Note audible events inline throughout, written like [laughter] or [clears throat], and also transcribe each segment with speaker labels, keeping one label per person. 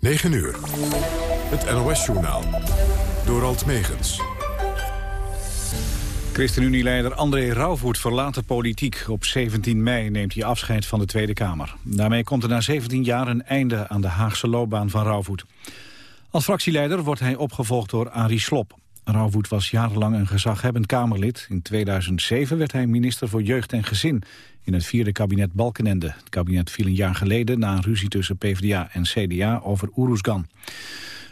Speaker 1: 9 uur. Het NOS-journaal. Door Alt Megens.
Speaker 2: ChristenUnie-leider André Rauwvoet verlaat de politiek. Op 17 mei neemt hij afscheid van de Tweede Kamer. Daarmee komt er na 17 jaar een einde aan de Haagse loopbaan van Rauwvoet. Als fractieleider wordt hij opgevolgd door Arie Slop. Rauwvoet was jarenlang een gezaghebbend Kamerlid. In 2007 werd hij minister voor Jeugd en Gezin in het vierde kabinet Balkenende. Het kabinet viel een jaar geleden na een ruzie tussen PvdA en CDA over Oeroesgan.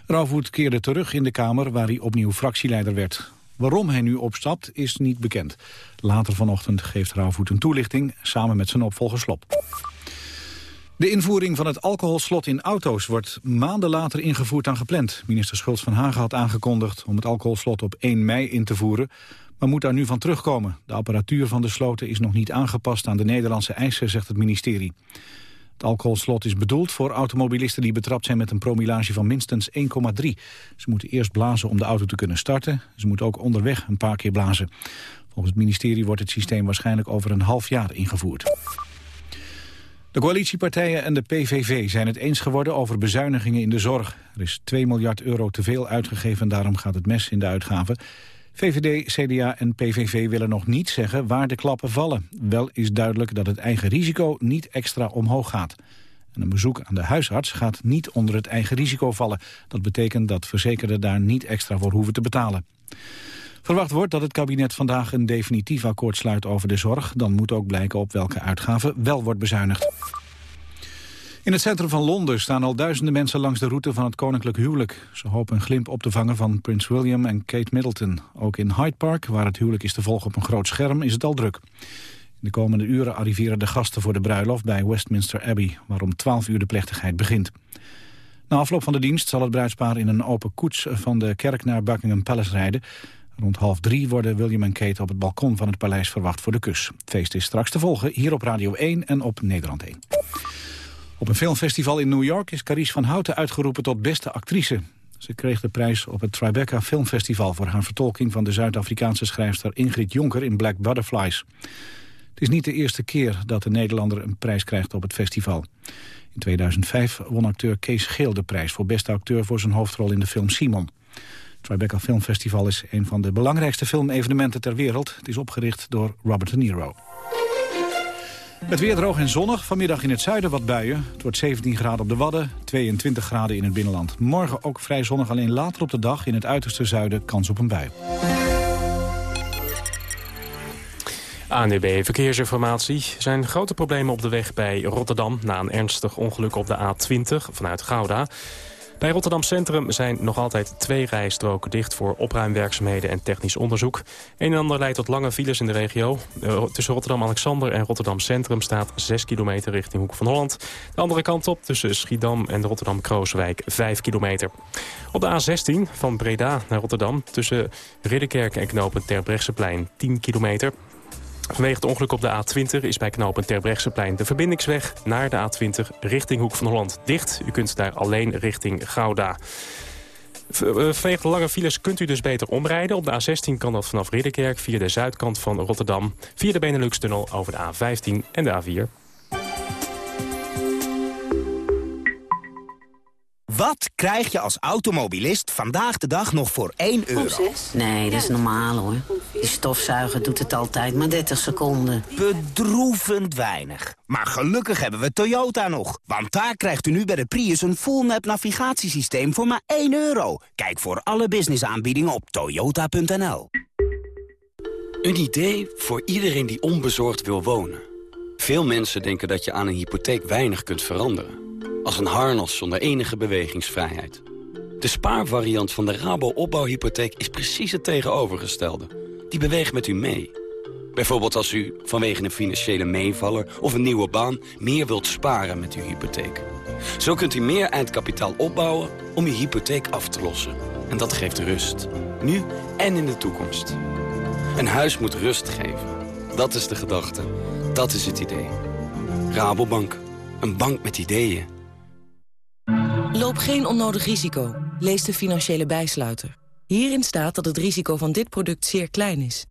Speaker 2: Rauwvoet keerde terug in de Kamer waar hij opnieuw fractieleider werd. Waarom hij nu opstapt is niet bekend. Later vanochtend geeft Rauwvoet een toelichting samen met zijn opvolger Slop. De invoering van het alcoholslot in auto's wordt maanden later ingevoerd dan gepland. Minister Schultz van Hagen had aangekondigd om het alcoholslot op 1 mei in te voeren, maar moet daar nu van terugkomen. De apparatuur van de sloten is nog niet aangepast aan de Nederlandse eisen, zegt het ministerie. Het alcoholslot is bedoeld voor automobilisten die betrapt zijn met een promillage van minstens 1,3. Ze moeten eerst blazen om de auto te kunnen starten. Ze moeten ook onderweg een paar keer blazen. Volgens het ministerie wordt het systeem waarschijnlijk over een half jaar ingevoerd. De coalitiepartijen en de PVV zijn het eens geworden over bezuinigingen in de zorg. Er is 2 miljard euro te veel uitgegeven en daarom gaat het mes in de uitgaven. VVD, CDA en PVV willen nog niet zeggen waar de klappen vallen. Wel is duidelijk dat het eigen risico niet extra omhoog gaat. En een bezoek aan de huisarts gaat niet onder het eigen risico vallen. Dat betekent dat verzekerden daar niet extra voor hoeven te betalen. Verwacht wordt dat het kabinet vandaag een definitief akkoord sluit over de zorg. Dan moet ook blijken op welke uitgaven wel wordt bezuinigd. In het centrum van Londen staan al duizenden mensen langs de route van het koninklijk huwelijk. Ze hopen een glimp op te vangen van Prins William en Kate Middleton. Ook in Hyde Park, waar het huwelijk is te volgen op een groot scherm, is het al druk. In de komende uren arriveren de gasten voor de bruiloft bij Westminster Abbey, waar om 12 uur de plechtigheid begint. Na afloop van de dienst zal het bruidspaar in een open koets van de kerk naar Buckingham Palace rijden. Rond half drie worden William en Kate op het balkon van het paleis verwacht voor de kus. Het feest is straks te volgen hier op Radio 1 en op Nederland 1. Op een filmfestival in New York is Carice van Houten uitgeroepen tot beste actrice. Ze kreeg de prijs op het Tribeca Filmfestival... voor haar vertolking van de Zuid-Afrikaanse schrijfster Ingrid Jonker in Black Butterflies. Het is niet de eerste keer dat de Nederlander een prijs krijgt op het festival. In 2005 won acteur Kees Geel de prijs voor beste acteur... voor zijn hoofdrol in de film Simon. Tribeca Filmfestival is een van de belangrijkste filmevenementen ter wereld. Het is opgericht door Robert De Niro. Het weer droog en zonnig. Vanmiddag in het zuiden wat buien. Het wordt 17 graden op de Wadden, 22 graden in het binnenland. Morgen ook vrij zonnig, alleen later op de dag in het uiterste zuiden kans op een bui.
Speaker 3: ANUB Verkeersinformatie. Er zijn grote problemen op de weg bij Rotterdam... na een ernstig ongeluk op de A20 vanuit Gouda. Bij Rotterdam Centrum zijn nog altijd twee rijstroken dicht... voor opruimwerkzaamheden en technisch onderzoek. Een en ander leidt tot lange files in de regio. Uh, tussen Rotterdam-Alexander en Rotterdam Centrum staat 6 kilometer richting Hoek van Holland. De andere kant op tussen Schiedam en Rotterdam-Krooswijk 5 kilometer. Op de A16 van Breda naar Rotterdam tussen Ridderkerk en knopen Terbrechtseplein 10 kilometer. Vanwege het ongeluk op de A20 is bij knooppunt Terbrechtseplein de verbindingsweg naar de A20 richting Hoek van Holland dicht. U kunt daar alleen richting Gouda. Eh, vanwege de lange files kunt u dus beter omrijden. Op de A16 kan dat vanaf Ridderkerk via de zuidkant van Rotterdam... via de Benelux-tunnel over de A15 en de A4.
Speaker 4: Wat krijg je als automobilist vandaag de dag nog voor 1 euro?
Speaker 5: Nee, dat is normaal hoor. Die stofzuiger doet het altijd maar 30 seconden.
Speaker 4: Bedroevend weinig. Maar gelukkig hebben we Toyota nog. Want daar krijgt u nu bij de Prius een full-map navigatiesysteem voor maar 1 euro. Kijk voor alle businessaanbiedingen op toyota.nl.
Speaker 6: Een idee voor iedereen die onbezorgd wil wonen. Veel mensen denken dat je aan een hypotheek weinig kunt veranderen. Als een harnas zonder enige bewegingsvrijheid. De spaarvariant van de Rabo-opbouwhypotheek is precies het tegenovergestelde. Die beweegt met u mee. Bijvoorbeeld als u vanwege een financiële meevaller of een nieuwe baan... meer wilt sparen met uw hypotheek. Zo kunt u meer eindkapitaal opbouwen om uw hypotheek af te lossen. En dat geeft rust. Nu en in de toekomst. Een huis moet rust geven. Dat is de gedachte. Dat is het idee. Rabobank. Een bank met ideeën.
Speaker 7: Loop geen onnodig risico. Lees de financiële bijsluiter. Hierin staat dat het risico van dit product zeer klein is.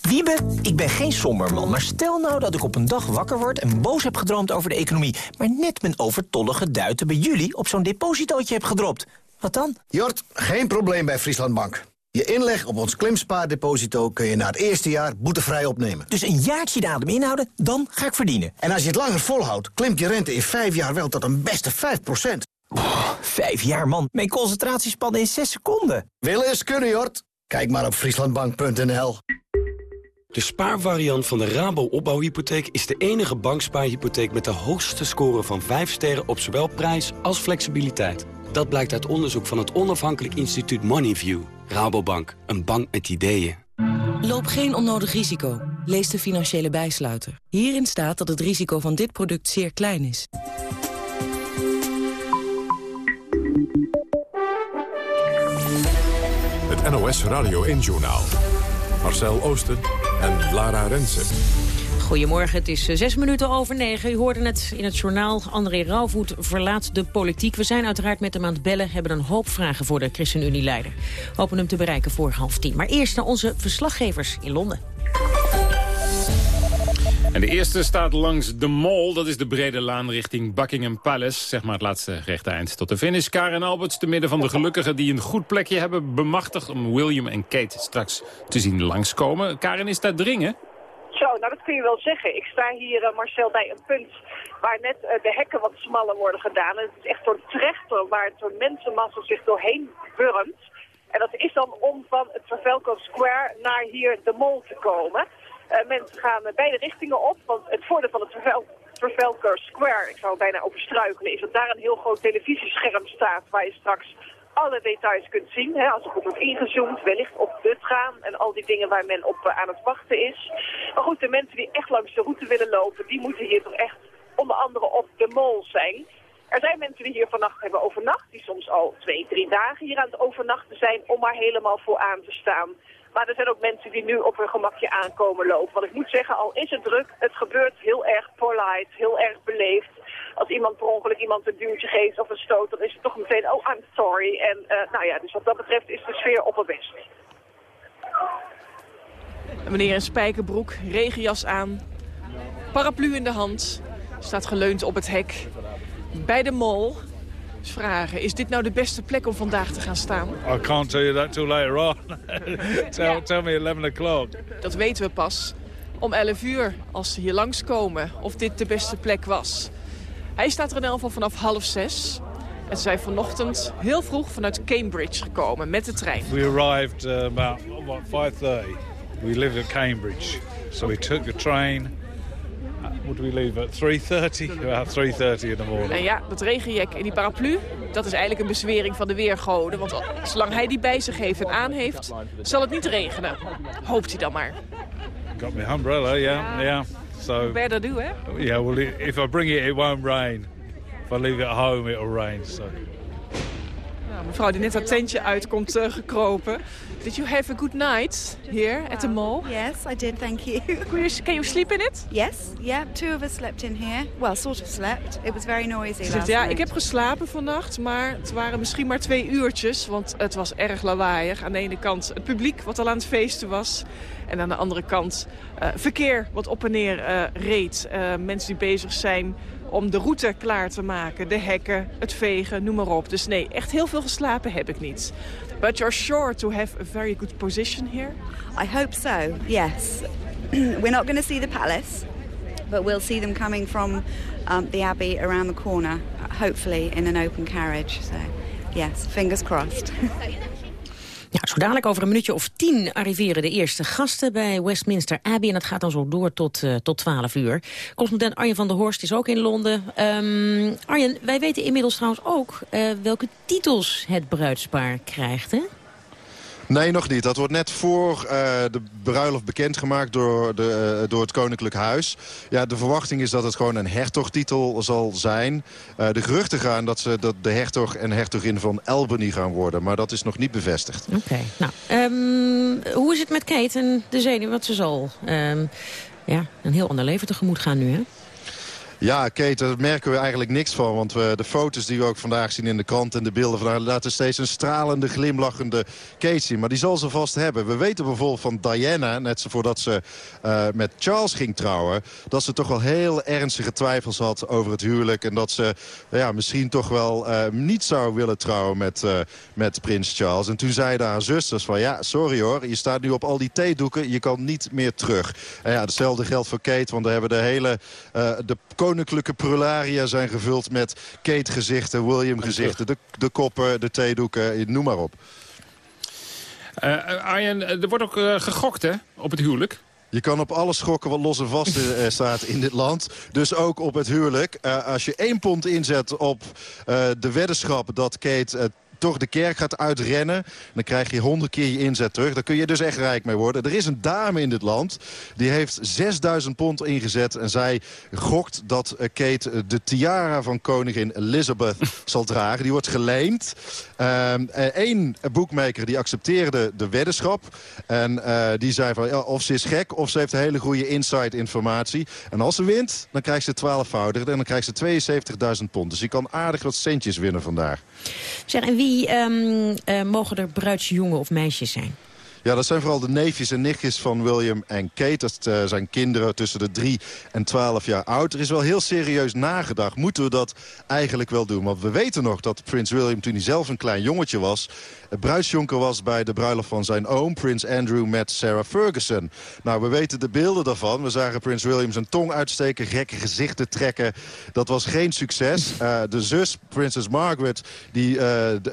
Speaker 8: Wiebe, ik ben geen somberman, maar stel nou dat ik op een dag wakker word... en boos heb gedroomd over de economie... maar net mijn overtollige duiten bij jullie op zo'n depositootje heb gedropt. Wat dan?
Speaker 9: Jort, geen probleem bij Frieslandbank. Je inleg op ons klimspaardeposito kun je na het eerste jaar boetevrij opnemen.
Speaker 8: Dus een jaartje de adem inhouden, dan ga ik verdienen.
Speaker 9: En als je het langer volhoudt, klimt je rente in vijf jaar wel tot een beste 5
Speaker 8: Vijf jaar, man. Mijn concentratiespannen in zes seconden.
Speaker 9: Willen is kunnen, Jort. Kijk maar op frieslandbank.nl.
Speaker 6: De spaarvariant van de Rabo opbouwhypotheek is de enige bankspaarhypotheek met de hoogste score van 5 sterren op zowel prijs als flexibiliteit. Dat blijkt uit onderzoek van het onafhankelijk instituut Moneyview. Rabobank, een bank met ideeën.
Speaker 7: Loop geen onnodig risico. Lees de financiële bijsluiter. Hierin staat dat het risico van dit product zeer klein is.
Speaker 1: NOS Radio 1-journaal. Marcel Oosten en Lara Rensen.
Speaker 10: Goedemorgen, het is eh, zes minuten over negen. U hoorde het in het journaal. André Rauwvoet verlaat de politiek. We zijn uiteraard met hem aan het bellen. Hebben een hoop vragen voor de ChristenUnie-leider. Hopen hem te bereiken voor half tien. Maar eerst naar onze verslaggevers in Londen.
Speaker 11: En de eerste staat langs de Mall. Dat is de brede laan richting Buckingham Palace. Zeg maar het laatste rechte eind tot de finish. Karen Alberts, te midden van de gelukkigen die een goed plekje hebben bemachtigd... om William en Kate straks te zien langskomen. Karen, is daar dringen?
Speaker 12: Zo, nou dat kun je wel zeggen. Ik sta hier, uh, Marcel, bij een punt waar net uh, de hekken wat smaller worden gedaan. En het is echt zo'n trechter waar zo'n mensenmassa zich doorheen burmt. En dat is dan om van het Trafalgar Square naar hier de Mall te komen. Uh, mensen gaan beide richtingen op, want het voordeel van het Trafalgar Square, ik zou bijna over struikelen, is dat daar een heel groot televisiescherm staat waar je straks alle details kunt zien. Hè, als goed wordt ingezoomd, wellicht op de gaan en al die dingen waar men op uh, aan het wachten is. Maar goed, de mensen die echt langs de route willen lopen, die moeten hier toch echt onder andere op de mall zijn. Er zijn mensen die hier vannacht hebben overnacht, die soms al twee, drie dagen hier aan het overnachten zijn om maar helemaal vooraan te staan. Maar er zijn ook mensen die nu op hun gemakje aankomen lopen. Want ik moet zeggen, al is het druk, het gebeurt heel erg polite, heel erg beleefd. Als iemand per ongeluk iemand een duwtje geeft of een stoot, dan is het toch meteen, oh, I'm sorry. En uh, nou ja, dus wat dat betreft is de sfeer op het best.
Speaker 13: Meneer in spijkerbroek, regenjas aan, paraplu in de hand, staat geleund op het hek. Bij de mol vragen. Is dit nou de beste plek om vandaag te gaan staan?
Speaker 14: I can't tell you that till later on. [laughs] tell, tell me 11 o'clock.
Speaker 13: Dat weten we pas om 11 uur als ze hier langskomen of dit de beste plek was. Hij staat er in elk geval vanaf half zes. En ze zijn vanochtend heel vroeg vanuit Cambridge gekomen met de trein.
Speaker 14: We arrived uh, about what, 5.30. We lived at Cambridge. So we took the train would we leave at 3.30? About 3.30 in the morning.
Speaker 13: En ja, dat regenjek en die paraplu, dat is eigenlijk een bezwering van de weergoden. Want zolang hij die bij zich heeft en aan heeft, zal het niet regenen. Hoopt hij dan maar.
Speaker 14: Got my umbrella, yeah, yeah. So,
Speaker 13: Better do, hè?
Speaker 14: Yeah, well, if I bring it, it won't rain. If I leave it at home, it'll rain, so...
Speaker 13: Mevrouw die net haar tentje uitkomt uh, gekropen. Did you have a good night here at the mall?
Speaker 15: Yes, I did, thank you.
Speaker 13: Can you, can you sleep in it?
Speaker 15: Yes, yeah, two of us slept in here. Well, sort of slept. It was very noisy
Speaker 13: Ze zegt, ja, night. ik heb geslapen vannacht, maar het waren misschien maar twee uurtjes. Want het was erg lawaaiig. Aan de ene kant het publiek wat al aan het feesten was. En aan de andere kant uh, verkeer wat op en neer uh, reed. Mensen die bezig zijn om de route klaar te maken. De hekken, het vegen, noem maar op. Dus nee, echt heel veel geslapen heb ik niet. But you're sure to have a very good position here?
Speaker 15: I hope so, yes. [clears throat] We're not going to see the palace, but we'll see them coming from um, the abbey around the corner, hopefully in an open carriage. So, yes, fingers crossed. [laughs]
Speaker 10: Ja, zo dadelijk over een minuutje of tien arriveren de eerste gasten bij Westminster Abbey. En dat gaat dan zo door tot, uh, tot 12 uur. Correspondent Arjen van der Horst is ook in Londen. Um, Arjen, wij weten inmiddels trouwens ook uh, welke titels het bruidspaar krijgt, hè?
Speaker 16: Nee, nog niet. Dat wordt net voor uh, de bruiloft bekendgemaakt door, de, uh, door het Koninklijk Huis. Ja, de verwachting is dat het gewoon een hertogtitel zal zijn. Uh, de geruchten gaan dat ze dat de hertog en hertogin van Albany gaan worden. Maar dat is nog niet bevestigd.
Speaker 10: Oké. Nou, um, hoe is het met Kate en de zenuw? Wat ze zal um, ja, een heel ander leven tegemoet gaan nu, hè?
Speaker 16: Ja, Kate, daar merken we eigenlijk niks van. Want we, de foto's die we ook vandaag zien in de krant en de beelden vandaag... laten steeds een stralende, glimlachende Kate zien. Maar die zal ze vast hebben. We weten bijvoorbeeld van Diana, net voordat ze uh, met Charles ging trouwen... dat ze toch wel heel ernstige twijfels had over het huwelijk. En dat ze ja, misschien toch wel uh, niet zou willen trouwen met, uh, met prins Charles. En toen zeiden haar zusters van... ja, sorry hoor, je staat nu op al die theedoeken, je kan niet meer terug. En ja, hetzelfde geldt voor Kate, want we hebben de hele... de koninklijke prularia zijn gevuld met Kate-gezichten, William-gezichten... De, de koppen, de theedoeken, noem maar op.
Speaker 11: Uh, Arjen, er wordt ook uh, gegokt hè, op het huwelijk.
Speaker 16: Je kan op alles schokken wat los en vast staat in dit land. Dus ook op het huwelijk. Uh, als je één pond inzet op uh, de weddenschap dat Kate toch de kerk gaat uitrennen... dan krijg je honderd keer je inzet terug. Daar kun je dus echt rijk mee worden. Er is een dame in dit land. Die heeft 6000 pond ingezet. En zij gokt dat Kate de tiara van koningin Elizabeth [laughs] zal dragen. Die wordt geleend. Eén uh, boekmaker die accepteerde de weddenschap. En uh, die zei van ja, of ze is gek of ze heeft hele goede inside informatie. En als ze wint, dan krijgt ze twaalfvoudig. En dan krijgt ze 72.000 pond. Dus je kan aardig wat centjes winnen vandaag.
Speaker 10: Zeg, en wie um, uh, mogen er bruidsjongen of meisjes zijn?
Speaker 16: Ja, dat zijn vooral de neefjes en nichtjes van William en Kate. Dat uh, zijn kinderen tussen de 3 en 12 jaar oud. Er is wel heel serieus nagedacht. Moeten we dat eigenlijk wel doen? Want we weten nog dat prins William toen hij zelf een klein jongetje was... bruidsjonker was bij de bruiloft van zijn oom, prins Andrew, met Sarah Ferguson. Nou, we weten de beelden daarvan. We zagen prins William zijn tong uitsteken, gekke gezichten trekken. Dat was geen succes. Uh, de zus, prinses Margaret, die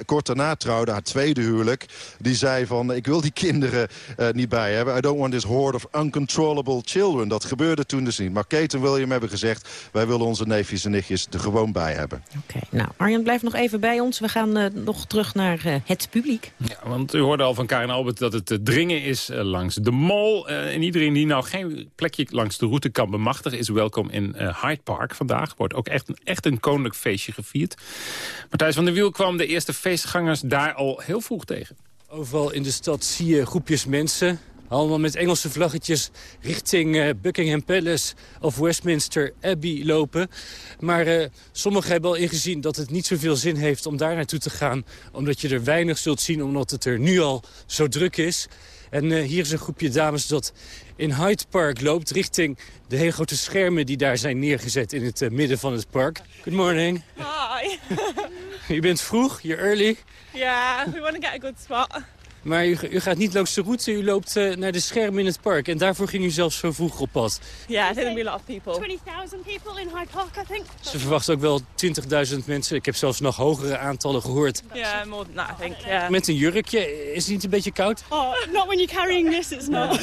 Speaker 16: kort daarna trouwde, haar tweede huwelijk... die zei van, ik wil die kinderen uh, niet bij hebben. I don't want this horde of uncontrollable children. Dat gebeurde toen dus niet. Maar Kate en William hebben gezegd... wij willen onze neefjes en nichtjes er gewoon bij hebben.
Speaker 10: Oké, okay, nou Arjan blijft nog even bij ons. We gaan uh, nog terug naar uh, het publiek.
Speaker 11: Ja, want u hoorde al van Karin Albert dat het dringen is langs de mall. en iedereen die nou geen plekje langs de route kan bemachtigen... is welkom in Hyde Park vandaag. Wordt ook echt een, echt een koninklijk feestje gevierd. Matthijs van der Wiel kwam de eerste feestgangers daar al heel vroeg tegen.
Speaker 17: Overal in de stad zie je groepjes mensen. Allemaal met Engelse vlaggetjes richting uh, Buckingham Palace of Westminster Abbey lopen. Maar uh, sommigen hebben al ingezien dat het niet zoveel zin heeft om daar naartoe te gaan. Omdat je er weinig zult zien, omdat het er nu al zo druk is. En uh, hier is een groepje dames dat in Hyde Park loopt richting de hele grote schermen die daar zijn neergezet in het midden van het park. Good morning.
Speaker 18: Hi. [laughs]
Speaker 17: je bent vroeg, you're early.
Speaker 18: Yeah, we want to get a good spot.
Speaker 17: Maar u, u, gaat niet langs de route, u loopt uh, naar de schermen in het park. En daarvoor ging u zelfs zo vroeg op pad.
Speaker 18: Ja, yeah, there'll be a lot of people.
Speaker 19: 20.000 people in Hyde Park, I think.
Speaker 17: Ze verwachten ook wel 20.000 mensen. Ik heb zelfs nog hogere aantallen gehoord.
Speaker 18: Ja, yeah, more than that, I think. Yeah.
Speaker 17: Met een jurkje, is het niet een beetje koud?
Speaker 19: Oh, not when you're carrying this, it's not.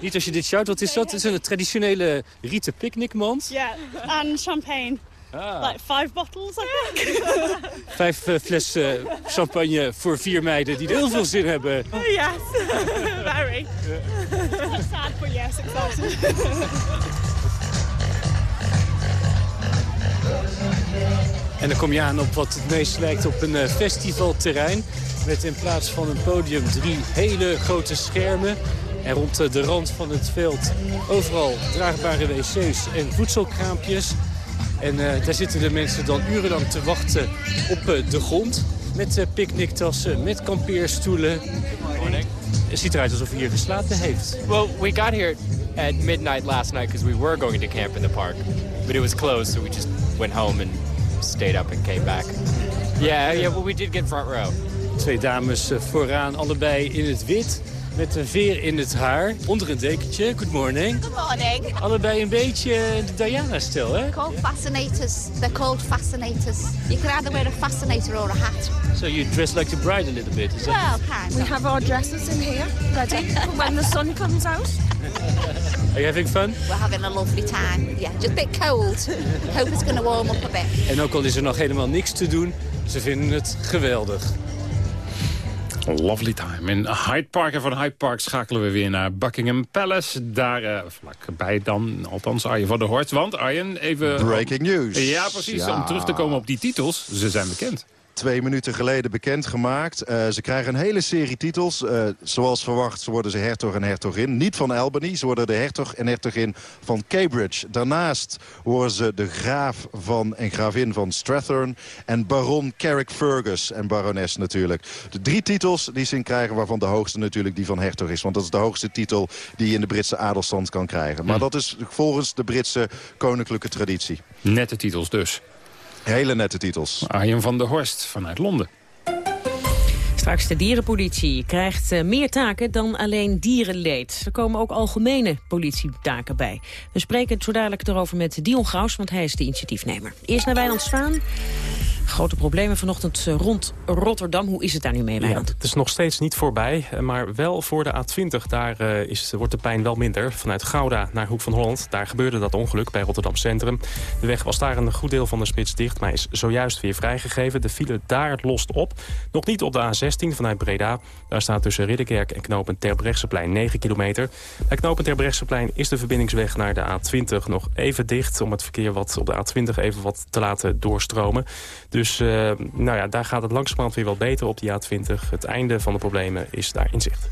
Speaker 17: niet als je dit sjouwt. Wat is dat? Het is een traditionele rieten picknickmand.
Speaker 19: Ja, yeah. en champagne. Ah. Like five bottles, I [laughs] think.
Speaker 17: Vijf uh, flessen uh, champagne voor vier meiden die er heel veel zin hebben.
Speaker 19: Oh, yes, [laughs] very. Not sad, but yes, excited.
Speaker 17: En dan kom je aan op wat het meest lijkt op een uh, festivalterrein. Met in plaats van een podium drie hele grote schermen. En rond de rand van het veld overal draagbare wc's en voedselkraampjes. En uh, daar zitten de mensen dan urenlang te wachten op uh, de grond. Met uh, picknicktassen, met kampeerstoelen. Het ziet eruit alsof hij hier geslapen heeft.
Speaker 20: Well, we got here at midnight last night because we were going to camp in the park. But it was closed, so we just went home and stayed up and came back. Yeah, yeah, well, we did get front row.
Speaker 17: Twee dames vooraan, allebei in het wit met een veer in het haar, onder een dekentje. Good morning.
Speaker 21: Good morning.
Speaker 17: Allebei een beetje de Diana-stil, hè?
Speaker 21: Called fascinators. They're called fascinators. You can either wear a fascinator or a hat.
Speaker 17: So you dress like the bride a little bit, is
Speaker 21: well,
Speaker 17: that?
Speaker 21: kind
Speaker 19: We have our dresses in here, ready for when the sun comes out. [laughs]
Speaker 17: Are you having fun?
Speaker 21: We're having a lovely time. Yeah, just a bit cold. Hope it's going to warm up a bit.
Speaker 17: En ook al is er nog helemaal niks te doen, ze vinden het geweldig.
Speaker 11: Lovely time. In Hyde Park en van Hyde Park schakelen we weer naar Buckingham Palace. Daar uh, vlakbij dan, althans Arjen van der Horst. Want Arjen, even...
Speaker 16: Breaking news.
Speaker 11: Ja, precies.
Speaker 16: Ja.
Speaker 11: Om terug te komen op die titels. Ze zijn bekend.
Speaker 16: Twee minuten geleden bekendgemaakt. Uh, ze krijgen een hele serie titels. Uh, zoals verwacht worden ze hertog en hertogin. Niet van Albany, ze worden de hertog en hertogin van Cambridge. Daarnaast worden ze de graaf van en gravin van Strathern... en baron Carrick Fergus en barones natuurlijk. De drie titels die ze krijgen, waarvan de hoogste natuurlijk die van hertog is. Want dat is de hoogste titel die je in de Britse adelstand kan krijgen. Maar hm. dat is volgens de Britse koninklijke traditie.
Speaker 11: Nette titels dus.
Speaker 16: Hele nette titels.
Speaker 11: Arjen van der Horst vanuit Londen.
Speaker 10: Straks de dierenpolitie krijgt uh, meer taken dan alleen dierenleed. Er komen ook algemene politietaken bij. We spreken het zo dadelijk erover met Dion Graus, want hij is de initiatiefnemer. Eerst naar Wijnand Spaan. Grote problemen vanochtend eh, rond Rotterdam. Hoe is het daar nu mee, Wijnand?
Speaker 3: Ja, het is nog steeds niet voorbij, eh, maar wel voor de A20. Daar uh, is, wordt de pijn wel minder. Vanuit Gouda naar Hoek van Holland. Daar gebeurde dat ongeluk bij Rotterdam Centrum. De weg was daar een goed deel van de spits dicht, maar is zojuist weer vrijgegeven. De file daar lost op. Nog niet op de A16 vanuit Breda. Daar staat tussen Ridderkerk en knopen Terbrechtseplein 9 kilometer. Bij knopen Terbrechtseplein is de verbindingsweg naar de A20 nog even dicht... om het verkeer wat op de A20 even wat te laten doorstromen. Dus uh, nou ja, daar gaat het langzamerhand weer wel beter op die A20. Het einde van de problemen is daar in zicht.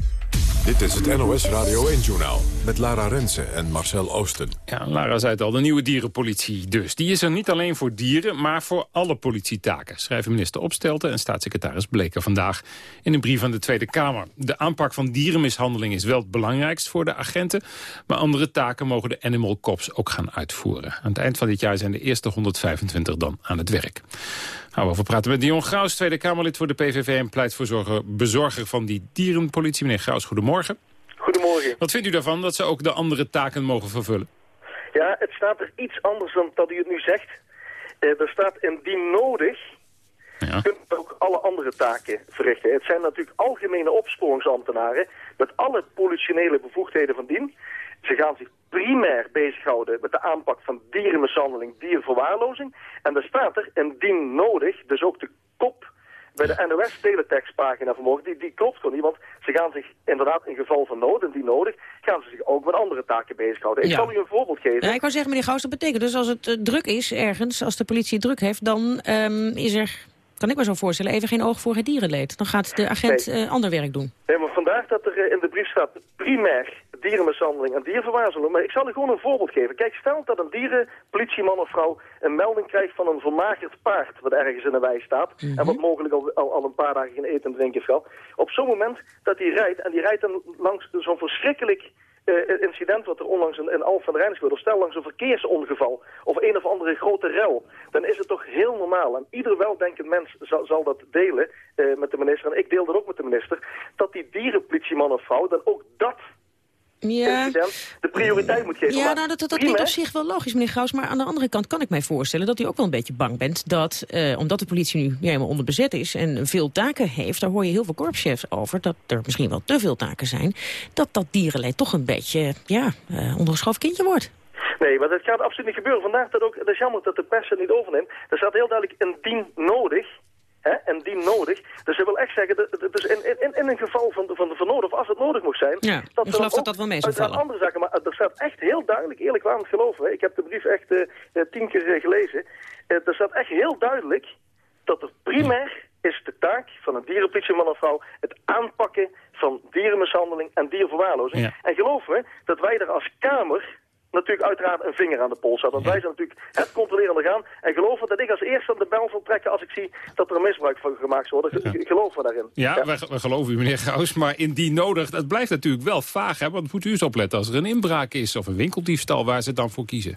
Speaker 1: Dit is het NOS Radio 1-journaal met Lara Rensen en Marcel Oosten.
Speaker 11: Ja, Lara zei het al, de nieuwe dierenpolitie dus. Die is er niet alleen voor dieren, maar voor alle politietaken... schrijven minister Opstelten en staatssecretaris Bleker vandaag... in een brief aan de Tweede Kamer. De aanpak van dierenmishandeling is wel het belangrijkst voor de agenten... maar andere taken mogen de Animal Cops ook gaan uitvoeren. Aan het eind van dit jaar zijn de eerste 125 dan aan het werk. Nou, over praten met Dion Graus, Tweede Kamerlid voor de PVV... en pleitbezorger bezorger van die dierenpolitie. Meneer Graus, goedemorgen.
Speaker 22: Goedemorgen.
Speaker 11: Wat vindt u daarvan dat ze ook de andere taken mogen vervullen?
Speaker 22: Ja, het staat er iets anders dan dat u het nu zegt. Uh, er staat indien nodig... Ja. kunnen ook alle andere taken verrichten. Het zijn natuurlijk algemene opsporingsambtenaren... met alle politionele bevoegdheden van dien. Ze gaan zich primair bezighouden met de aanpak van dierenmishandeling, dierenverwaarlozing. En daar staat er, indien nodig, dus ook de kop bij de NOS teletextpagina vanmorgen, die, die klopt gewoon niet, want ze gaan zich inderdaad in geval van nood, en die nodig, gaan ze zich ook met andere taken bezighouden. Ik zal u een voorbeeld geven.
Speaker 10: Ja, ik wou zeggen, meneer Gauws, dat betekent dus als het eh, druk is ergens, als de politie druk heeft, dan um, is er kan ik me zo voorstellen, even geen oog voor het dierenleed. Dan gaat de agent nee. uh, ander werk doen.
Speaker 22: Nee, maar vandaag dat er uh, in de brief staat primair dierenmishandeling en dierverwaarzeling. Maar ik zal u gewoon een voorbeeld geven. Kijk, stel dat een dierenpolitieman of vrouw een melding krijgt van een vermagerd paard... wat ergens in de wei staat mm -hmm. en wat mogelijk al, al, al, een paar dagen geen eten en drinken heeft gehad. Op zo'n moment dat hij rijdt, en die rijdt dan langs zo'n verschrikkelijk uh, incident wat er onlangs in, in Alphen van de Rijn is gebeurd, of stel langs een verkeersongeval of een of andere grote rel, dan is het toch heel normaal. En ieder weldenkend mens zal, zal dat delen uh, met de minister, en ik deel dat ook met de minister, dat die dierenpolitieman of vrouw dan ook dat ja. de prioriteit moet geven.
Speaker 10: Ja, nou, dat, dat, dat klinkt op zich wel logisch, meneer Gauws. Maar aan de andere kant kan ik mij voorstellen dat u ook wel een beetje bang bent... dat, uh, omdat de politie nu helemaal onder bezet is en veel taken heeft... daar hoor je heel veel korpschefs over, dat er misschien wel te veel taken zijn... dat dat dierenleed toch een beetje, ja, uh, ondergeschoven kindje wordt.
Speaker 22: Nee, maar dat gaat absoluut niet gebeuren. Vandaag dat ook, dat is jammer dat de pers het niet overneemt. Er staat heel duidelijk indien nodig... Hè, en die nodig. Dus dat wil echt zeggen, dus in, in, in een geval van, van, van nodig, of als het nodig mocht zijn...
Speaker 10: Ja, dat ik geloof dat dat wel mee zou vallen.
Speaker 22: andere zaken, maar er staat echt heel duidelijk, eerlijk waar het geloven. Hè. Ik heb de brief echt uh, tien keer gelezen. Uh, er staat echt heel duidelijk dat er primair is de taak van een dierenpolitieman of vrouw... het aanpakken van dierenmishandeling en dierverwaarlozing. Ja. En geloof me dat wij er als Kamer natuurlijk uiteraard een vinger aan de pols had. Want wij zijn natuurlijk het controlerende gaan. En geloven dat ik als eerste aan de bel zal trekken als ik zie dat er een misbruik van gemaakt wordt. Ja. Geloven we daarin.
Speaker 11: Ja, ja. We, geloven u meneer Gauws. Maar indien nodig, dat blijft natuurlijk wel vaag. Hè? Want moet u eens opletten als er een inbraak is of een winkeldiefstal waar ze dan voor kiezen.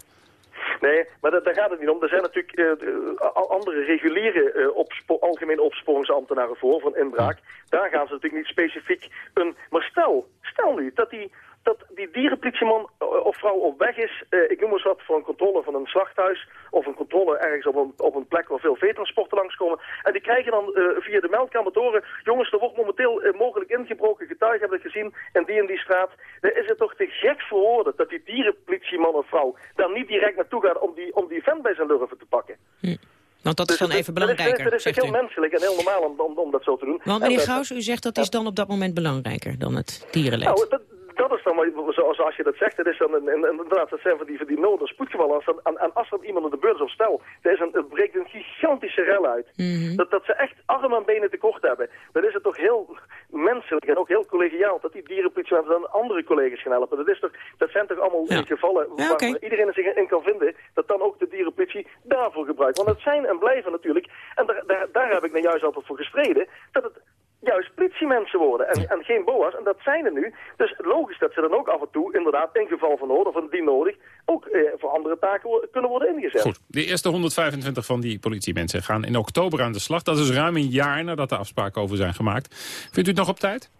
Speaker 22: Nee, maar dat, daar gaat het niet om. Er zijn natuurlijk uh, andere reguliere uh, opspo algemene opsporingsambtenaren voor, van inbraak. Daar gaan ze natuurlijk niet specifiek een... Maar stel, stel nu dat die dat die dierenpolitieman of vrouw op weg is, uh, ik noem eens wat, voor een controle van een slachthuis of een controle ergens op een, op een plek waar veel veetransporten langskomen. En die krijgen dan uh, via de meldkamer horen, jongens, er wordt momenteel uh, mogelijk ingebroken, getuigen hebben het gezien in die en die straat. Dan is het toch te gek voor woorden dat die dierenpolitieman of vrouw daar niet direct naartoe gaat om die, om die vent bij zijn lurven te pakken.
Speaker 10: Hm. Want dat is dus dan even belangrijker,
Speaker 22: Het is, is heel menselijk en heel normaal om, om, om, dat zo te doen.
Speaker 10: Want meneer Gauws, u zegt dat is dan op dat moment belangrijker dan het dierenleed.
Speaker 22: Nou, dat, dat is dan, zoals als je dat zegt, dat is dan een, een- inderdaad, dat zijn van die, van die noden spoedgevallen. Als dan, en, en als dan iemand in de beurt is, of stel, er, is een, er breekt een gigantische rel uit. Dat, dat ze echt armen en benen tekort hebben. Dan is het toch heel menselijk en ook heel collegiaal dat die dierenpolitie dan andere collega's gaan helpen. Dat, is toch, dat zijn toch allemaal gevallen waar
Speaker 10: oké.
Speaker 22: iedereen zich in kan vinden, dat dan ook de dierenpolitie daarvoor gebruikt. Want het zijn en blijven natuurlijk, en daar, daar, daar heb ik nou juist altijd voor gestreden, dat het juist politiemensen worden en, en geen boa's. En dat zijn er nu. Dus logisch dat ze dan ook af en toe, inderdaad, in geval van nood of indien nodig, ook eh, voor andere taken kunnen worden ingezet.
Speaker 11: Goed, de eerste 125 van die politiemensen gaan in oktober aan de slag. Dat is ruim een jaar nadat de afspraken over zijn gemaakt. Vindt u het nog op tijd?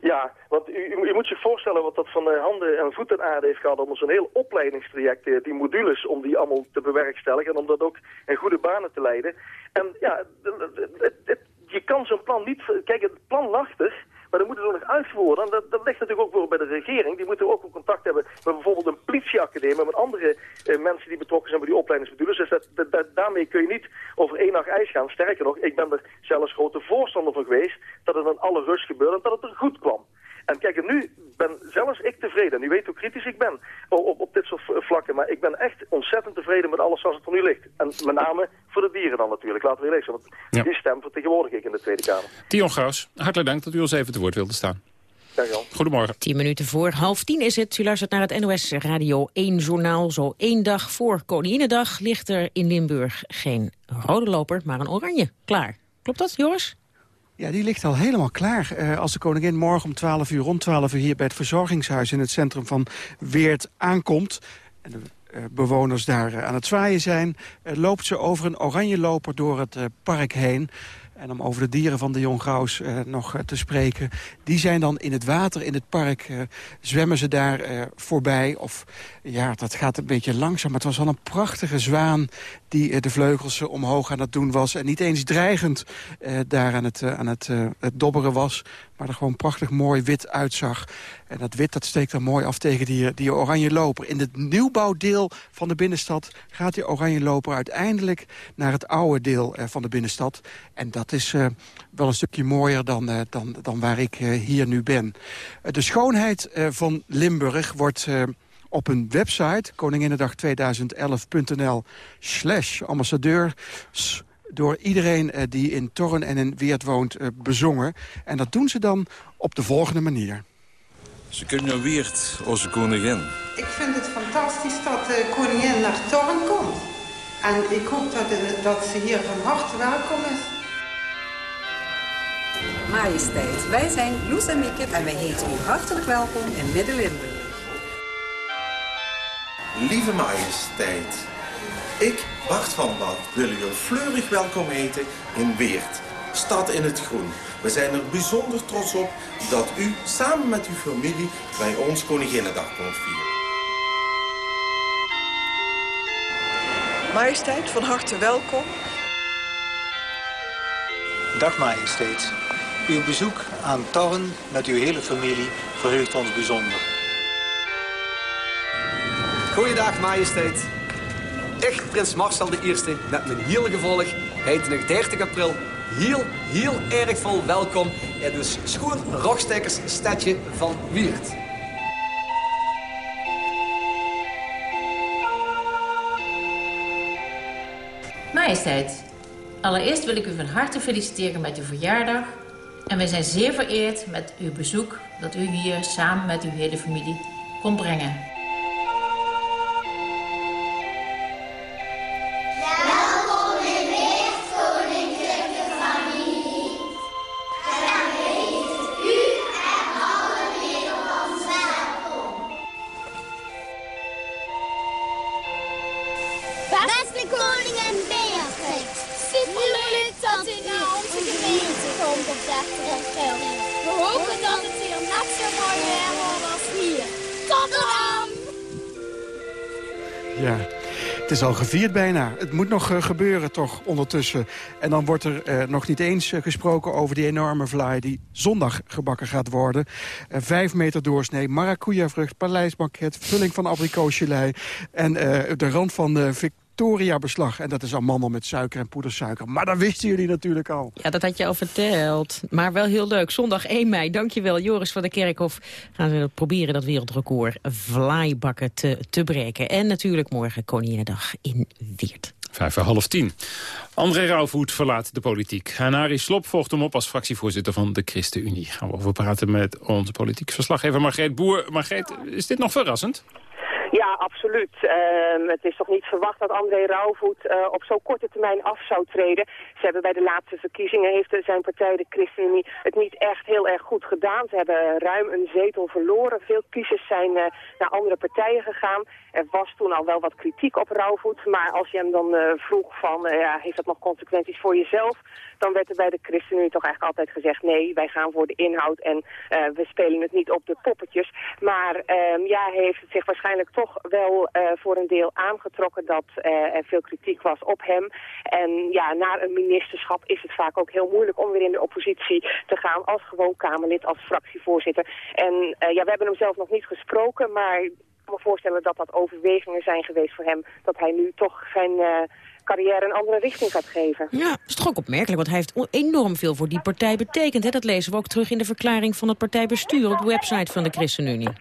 Speaker 22: Ja, want u, u, moet zich voorstellen wat dat van eh, handen en voeten aarde heeft gehad om zo'n heel opleidingstraject, eh, die modules, om die allemaal te bewerkstelligen en om dat ook in goede banen te leiden. En ja, d- je kan zo'n plan niet... Kijk, het plan er, maar dan moet het ook nog uitgevoerd worden. En dat, dat ligt natuurlijk ook weer bij de regering. Die moeten ook contact hebben met bijvoorbeeld een politieacademie... met andere eh, mensen die betrokken zijn bij die opleidingsmodules. Dus dat, daarmee kun je niet over één nacht ijs gaan. Sterker nog, ik ben er zelfs grote voorstander van geweest... dat het in alle rust gebeurde en dat het er goed kwam. En kijk, en nu ben zelfs ik tevreden. En u weet hoe kritisch ik ben op, op, dit soort vlakken. Maar ik ben echt ontzettend tevreden met alles zoals het er nu ligt. En met name voor de dieren dan natuurlijk. Laten we eerlijk zijn. Want
Speaker 11: Ja.
Speaker 22: die stem vertegenwoordig ik in de Tweede Kamer.
Speaker 11: Tion Graus, hartelijk dank dat u ons even te woord wilde staan.
Speaker 22: Dank u wel.
Speaker 11: Goedemorgen.
Speaker 10: Tien minuten voor half tien is het. U luistert naar het NOS Radio 1 journaal. Zo één dag voor Koninginnedag ligt er in Limburg geen rode loper, maar een oranje. Klaar. Klopt dat, Joris?
Speaker 23: Ja, die ligt al helemaal klaar. Eh, als de koningin morgen om 12 uur, rond 12 uur... hier bij het verzorgingshuis in het centrum van Weert aankomt... en de eh, bewoners daar eh, aan het zwaaien zijn... loopt ze over een oranje loper door het park heen... En om over de dieren van de Jong Graus eh, nog eh, te spreken... die zijn dan in het water in het park, eh, zwemmen ze daar voorbij. Of ja, dat gaat een beetje langzaam. Maar het was wel een prachtige zwaan die de vleugels omhoog aan het doen was. En niet eens dreigend daar aan het, aan het, het dobberen was. Maar er gewoon prachtig mooi wit uitzag. En dat wit dat steekt dan mooi af tegen die, die oranje loper. In het nieuwbouwdeel van de binnenstad gaat die oranje loper uiteindelijk naar het oude deel eh, van de binnenstad. En dat is eh, wel een stukje mooier dan, eh, dan, dan waar ik eh, hier nu ben. Eh, de schoonheid eh, van Limburg wordt... eh, op een website, koninginnedag2011.nl slash ambassadeur... door iedereen eh, die in Torren en in Weert woont eh, bezongen. En dat doen ze dan op de volgende manier.
Speaker 24: Ze kunnen Weert, onze koningin.
Speaker 25: Ik vind het fantastisch dat de koningin naar Torren komt. En ik hoop dat, het- dat ze hier van harte welkom is.
Speaker 26: Majesteit, wij zijn Loes en Mieke en wij heten u hartelijk welkom in Midden-Limburg.
Speaker 27: Lieve majesteit, ik, Bart van Bad, wil u een fleurig welkom heten in Weert, stad in het groen. We zijn er bijzonder trots op dat u samen met uw familie bij ons Koninginnedag komt vieren.
Speaker 28: Majesteit, van harte welkom.
Speaker 29: Dag majesteit. Uw bezoek aan Torren met uw hele familie verheugt ons bijzonder.
Speaker 30: Goeiedag, majesteit. Ik, prins Marcel I, met mijn heel gevolg, heet nog 30 april heel, heel erg vol welkom in het schoon rockstekkers stadje van Wiert.
Speaker 31: Majesteit, allereerst wil ik u van harte feliciteren met uw verjaardag. En wij zijn zeer vereerd met uw bezoek dat u hier samen met uw hele familie komt brengen.
Speaker 23: Al gevierd bijna. Het moet nog eh, gebeuren toch ondertussen. En dan wordt er eh, nog niet eens eh, gesproken over die enorme vlaai... die zondag gebakken gaat worden. Vijf meter doorsnee, maracuja-vrucht, paleisbanket... vulling van abrikoosgelei en de rand van de Victoria-beslag. En dat is amandel met suiker en poedersuiker. Maar dat wisten jullie natuurlijk al.
Speaker 10: Ja, dat had je al verteld. Maar wel heel leuk. Zondag 1 mei. Dankjewel, Joris van der Kerkhof. Gaan we proberen dat wereldrecord vlaaibakken te, te breken. En natuurlijk morgen Koninginnedag in Weert.
Speaker 11: Vijf voor half tien. André Rauwvoet verlaat de politiek. En Arie Slop volgt hem op als fractievoorzitter van de ChristenUnie. Gaan we over praten met onze politiek verslaggever Margreet Boer. Margreet, is dit nog verrassend?
Speaker 32: Ja, absoluut. Ehm, het is toch niet verwacht dat André Rauwvoet uh, op zo'n korte termijn af zou treden. Ze hebben bij de laatste verkiezingen, heeft zijn partij, de ChristenUnie, het niet echt heel erg goed gedaan. Ze hebben ruim een zetel verloren. Veel kiezers zijn uh, naar andere partijen gegaan. Er was toen al wel wat kritiek op Rauwvoet, maar als je hem dan uh, vroeg van, ja, heeft dat nog consequenties voor jezelf? Dan werd er bij de ChristenUnie toch eigenlijk altijd gezegd, nee, wij gaan voor de inhoud en we spelen het niet op de poppetjes. Maar ehm, ja, heeft het zich waarschijnlijk toch wel uh, voor een deel aangetrokken dat uh, er veel kritiek was op hem. En ja, na een ministerschap is het vaak ook heel moeilijk om weer in de oppositie te gaan als gewoon Kamerlid, als fractievoorzitter. En ja, we hebben hem zelf nog niet gesproken, maar ik kan me voorstellen dat dat overwegingen zijn geweest voor hem. Dat hij nu toch zijn carrière een andere richting gaat geven.
Speaker 10: Ja, dat is toch ook opmerkelijk, want hij heeft enorm veel voor die partij betekend. Hè? Dat lezen we ook terug in de verklaring van het partijbestuur op de website van de ChristenUnie.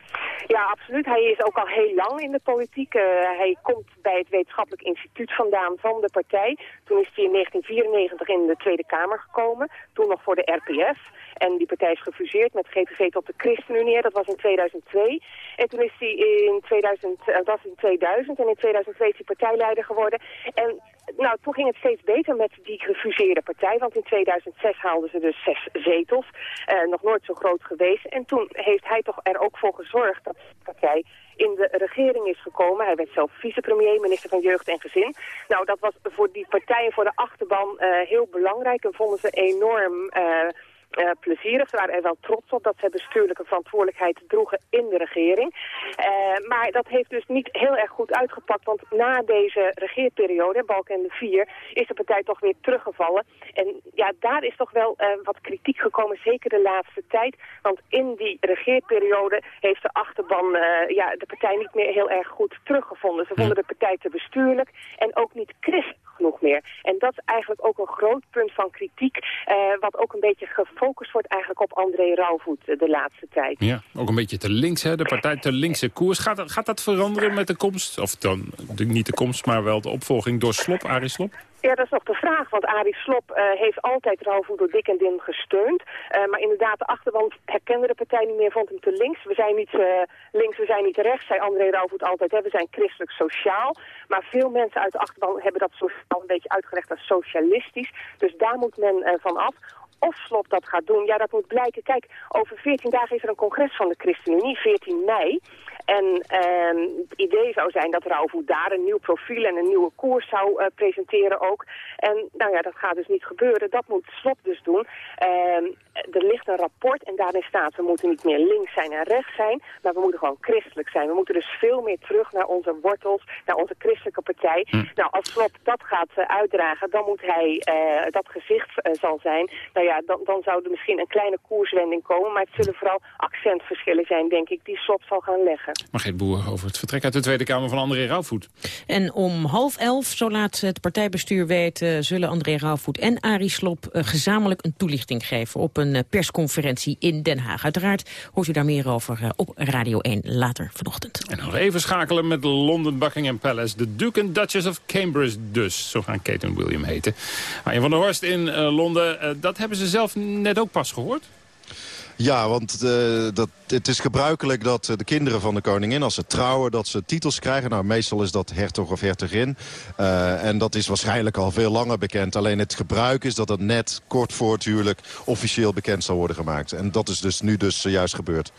Speaker 32: Ja, absoluut. Hij is ook al heel lang in de politiek. Uh, hij komt bij het wetenschappelijk instituut vandaan van de partij. Toen is hij in 1994 in de Tweede Kamer gekomen. Toen nog voor de RPF. En die partij is gefuseerd met GPV tot de ChristenUnie. Dat was in 2002. En toen is hij in 2000, uh, dat was in 2000. En in 2002 is hij partijleider geworden. En nou, toen ging het steeds beter met die gefuseerde partij. Want in 2006 haalden ze dus zes zetels. Uh, nog nooit zo groot geweest. En toen heeft hij toch er ook voor gezorgd dat de partij in de regering is gekomen. Hij werd zelf vicepremier, minister van Jeugd en Gezin. Nou, dat was voor die partijen, voor de achterban uh, heel belangrijk. En vonden ze enorm... Uh, uh, plezierig. Ze waren er wel trots op dat ze bestuurlijke verantwoordelijkheid droegen in de regering. Uh, maar dat heeft dus niet heel erg goed uitgepakt, want na deze regeerperiode, Balkenende 4, is de partij toch weer teruggevallen. En ja, daar is toch wel uh, wat kritiek gekomen, zeker de laatste tijd. Want in die regeerperiode heeft de achterban ja, de partij niet meer heel erg goed teruggevonden. Ze vonden de partij te bestuurlijk en ook niet christelijk genoeg meer. En dat is eigenlijk ook een groot punt van kritiek, wat ook een beetje gefocust wordt eigenlijk op André Rauwvoet de laatste tijd.
Speaker 11: Ja, ook een beetje te links, hè? de partij te linkse koers. Gaat dat, gaat dat veranderen met de komst, of dan niet de komst, maar wel de opvolging door Slop, Arie Slop?
Speaker 32: Ja, dat is nog de vraag, want Arie Slop uh, heeft altijd Rauwvoet door dik en dim gesteund. Uh, maar inderdaad, de achterwand herkende de partij niet meer, vond hem te links. We zijn niet uh, links, we zijn niet rechts, zei André Rauwvoet altijd. Hè. We zijn christelijk sociaal. Maar veel mensen uit de achterban hebben dat sociaal een beetje uitgelegd als socialistisch. Dus daar moet men van af of Slop dat gaat doen, ja, dat moet blijken. Kijk, over 14 dagen is er een congres van de ChristenUnie, 14 mei. En uh, het idee zou zijn dat Rauwvoet daar een nieuw profiel en een nieuwe koers zou uh, presenteren ook. En nou ja, dat gaat dus niet gebeuren. Dat moet Slop dus doen. Uh, er ligt een rapport en daarin staat, we moeten niet meer links zijn en rechts zijn, maar we moeten gewoon christelijk zijn. We moeten dus veel meer terug naar onze wortels, naar onze christelijke partij. Hm. Nou, als Slop dat gaat uh, uitdragen, dan moet hij uh, dat gezicht uh, zal zijn. Nou ja, dan, dan zou er misschien een kleine koerswending komen, maar het zullen vooral accentverschillen zijn, denk ik, die Slop zal gaan leggen.
Speaker 11: Margreet Boer over het vertrek uit de Tweede Kamer van André Rauwvoet.
Speaker 10: En om half elf, zo laat het partijbestuur weten... zullen André Rauwvoet en Arie Slop uh, gezamenlijk een toelichting geven... op een uh, persconferentie in Den Haag. Uiteraard hoort u daar meer over uh, op Radio 1 later vanochtend.
Speaker 11: En nog even schakelen met London Buckingham Palace. De Duke and Duchess of Cambridge dus. Zo gaan Kate en William heten. Arjen van der Horst in Londen, dat hebben ze zelf net ook pas gehoord?
Speaker 16: Ja, want uh, dat, het is gebruikelijk dat de kinderen van de koningin... als ze trouwen, dat ze titels krijgen. Nou, meestal is dat hertog of hertogin. Uh, en dat is waarschijnlijk al veel langer bekend. Alleen het gebruik is dat het net kort voor het huwelijk... officieel bekend zal worden gemaakt. En dat is dus nu dus juist gebeurd.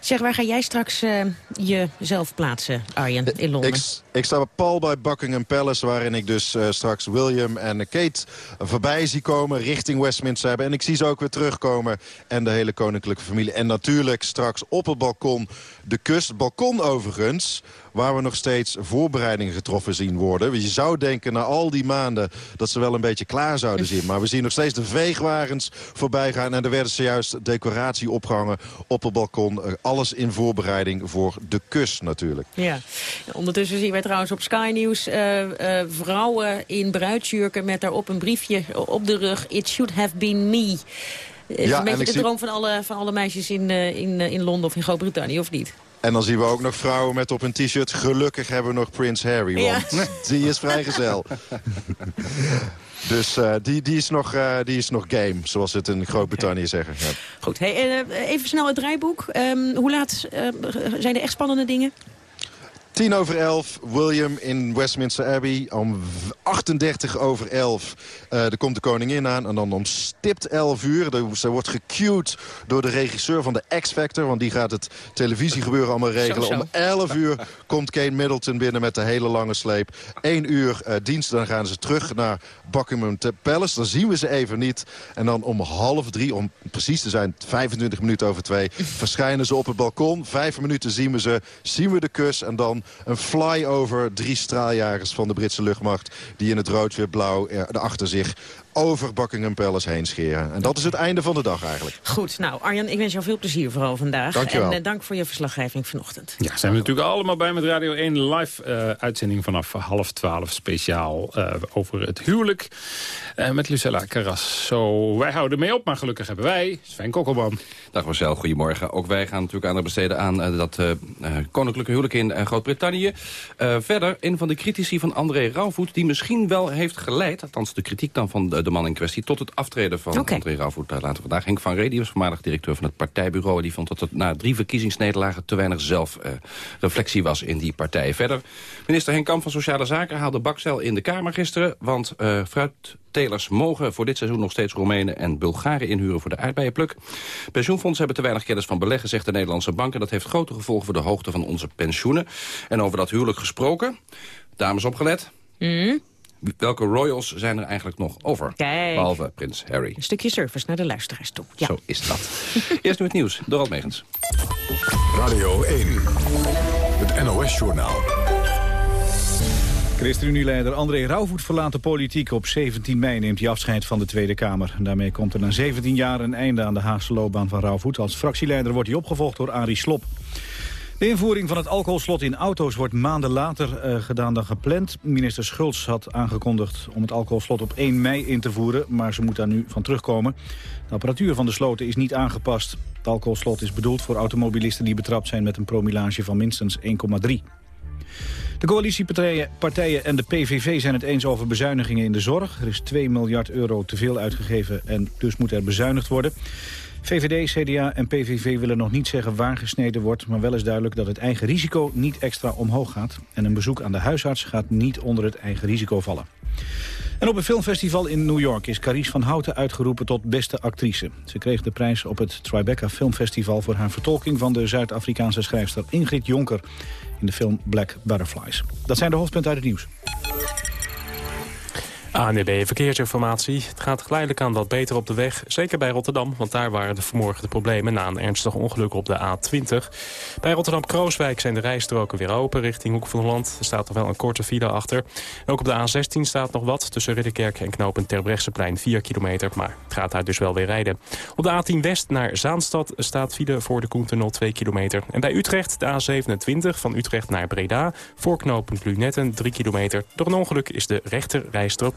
Speaker 10: Zeg, waar ga jij straks uh, jezelf plaatsen, Arjen, in Londen?
Speaker 16: Ik, ik sta pal bij Buckingham Palace, waarin ik dus uh, straks William en Kate voorbij zie komen, richting Westminster hebben. En ik zie ze ook weer terugkomen en de hele koninklijke familie. En natuurlijk straks op het balkon de kust. balkon overigens waar we nog steeds voorbereidingen getroffen zien worden. Je zou denken na al die maanden dat ze wel een beetje klaar zouden zien. Maar we zien nog steeds de veegwagens voorbij gaan. En er werden zojuist decoratie opgehangen op het balkon. Eh, Alles in voorbereiding voor de kus natuurlijk.
Speaker 10: Ja. Ondertussen zien wij trouwens op Sky News eh, eh, vrouwen in bruidsjurken met daarop een briefje op de rug. It should have been me. Is
Speaker 16: Ja,
Speaker 10: een
Speaker 16: en
Speaker 10: beetje de
Speaker 16: zie-
Speaker 10: droom van alle, van alle meisjes in, eh, in, eh, in Londen of in Groot-Brittannië, of niet?
Speaker 16: En dan zien we ook nog vrouwen met op een t-shirt... gelukkig hebben we nog Prins Harry,
Speaker 10: Ja.
Speaker 16: want die is vrijgezel. [laughs] dus eh, die, die, is nog, eh, die is nog game, zoals het in Groot-Brittannië zeggen. Ja.
Speaker 10: Goed, hey, eh, even snel het draaiboek. Ehm, hoe laat eh, zijn er echt spannende dingen?
Speaker 16: Tien over 11, William in Westminster Abbey. Om 38 over 11 eh er komt de koningin aan. En dan om stipt 11 uur. De, ze wordt gecued door de regisseur van de X-Factor. Want die gaat het televisiegebeuren allemaal regelen.
Speaker 33: Zo, zo.
Speaker 16: Om 11 uur komt Kate Middleton binnen met de hele lange sleep. 1 uur eh, dienst. Dan gaan ze terug naar Buckingham Palace. Dan zien we ze even niet. En dan om half drie, om precies te zijn 25 minuten over twee... verschijnen ze op het balkon. Vijf minuten zien we ze. Zien we de kus. En dan een flyover. Drie straaljagers van de Britse luchtmacht... die in het rood-wit-blauw eh, achter zich over Buckingham Palace heen scheren. En dat is het einde van de dag eigenlijk.
Speaker 10: Goed, nou Arjan, ik wens jou veel plezier vooral vandaag.
Speaker 16: Dankjewel.
Speaker 10: En eh, dank voor je verslaggeving vanochtend.
Speaker 11: Ja, zijn we natuurlijk allemaal bij met Radio 1 live eh, uitzending vanaf half twaalf speciaal eh, over het huwelijk eh, met Lucella Carras. Zo, wij houden mee op, maar gelukkig hebben wij Sven Kokkelman.
Speaker 34: Dag Marcel, goedemorgen. Ook wij gaan natuurlijk aandacht besteden aan dat eh, eh, koninklijke huwelijk in Groot-Brittannië. Eh, verder, een van de critici van André Rauwvoet... die misschien wel heeft geleid, althans de kritiek dan van de, de man in kwestie... tot het aftreden van
Speaker 10: Oké.
Speaker 34: André Rauwvoet uh, later vandaag. Henk van Ree, die was voormalig directeur van het partijbureau... die vond dat er na drie verkiezingsnederlagen te weinig zelfreflectie was in die partij. Verder, minister Henk Kamp van Sociale Zaken haalde bakcel in de Kamer gisteren... want eh fruittelers mogen voor dit seizoen nog steeds Roemenen en Bulgaren inhuren voor de aardbeienpluk. Pensioenfondsen hebben te weinig kennis van beleggen, zegt de Nederlandse bank. En dat heeft grote gevolgen voor de hoogte van onze pensioenen. En over dat huwelijk gesproken, dames opgelet...
Speaker 10: Mm.
Speaker 34: Welke royals zijn er eigenlijk nog over?
Speaker 10: Kijk.
Speaker 34: Behalve prins Harry.
Speaker 10: Een stukje service naar de luisteraars toe. Ja.
Speaker 34: Zo is dat. [laughs] Eerst nu het nieuws. Dorald Megens.
Speaker 1: Radio 1, het NOS-journaal.
Speaker 2: ChristenUnie-leider André Rauwvoet verlaat de politiek. Op 17 mei neemt hij afscheid van de Tweede Kamer. Daarmee komt er na 17 jaar een einde aan de Haagse loopbaan van Rauwvoet. Als fractieleider wordt hij opgevolgd door Arie Slob. De invoering van het alcoholslot in auto's wordt maanden later eh, gedaan dan gepland. Minister Schultz had aangekondigd om het alcoholslot op 1 mei in te voeren... maar ze moet daar nu van terugkomen. De apparatuur van de sloten is niet aangepast. Het alcoholslot is bedoeld voor automobilisten die betrapt zijn... met een promillage van minstens 1,3. De coalitiepartijen partijen en de PVV zijn het eens over bezuinigingen in de zorg. Er is 2 miljard euro te veel uitgegeven en dus moet er bezuinigd worden. VVD, CDA en PVV willen nog niet zeggen waar gesneden wordt... maar wel is duidelijk dat het eigen risico niet extra omhoog gaat. En een bezoek aan de huisarts gaat niet onder het eigen risico vallen. En op een filmfestival in New York is Carice van Houten uitgeroepen tot beste actrice. Ze kreeg de prijs op het Tribeca Filmfestival voor haar vertolking van de Zuid-Afrikaanse schrijfster Ingrid Jonker in de film Black Butterflies. Dat zijn de hoofdpunten uit het nieuws.
Speaker 3: ANWB Verkeersinformatie. Het gaat geleidelijk aan wat beter op de weg. Zeker bij Rotterdam, want daar waren de vanmorgen de problemen... na een ernstig ongeluk op de A20. Bij Rotterdam-Krooswijk zijn de rijstroken weer open richting Hoek van Holland. Er staat nog wel een korte file achter. Ook op de A16 staat nog wat tussen Ridderkerk en knopen Terbrechtseplein 4 kilometer. Maar het gaat daar dus wel weer rijden. Op de A10 West naar Zaanstad staat file voor de Koentunnel 2 kilometer. En bij Utrecht de A27 van Utrecht naar Breda... voor knooppunt Lunetten 3 kilometer. Door een ongeluk is de rechter rijstrook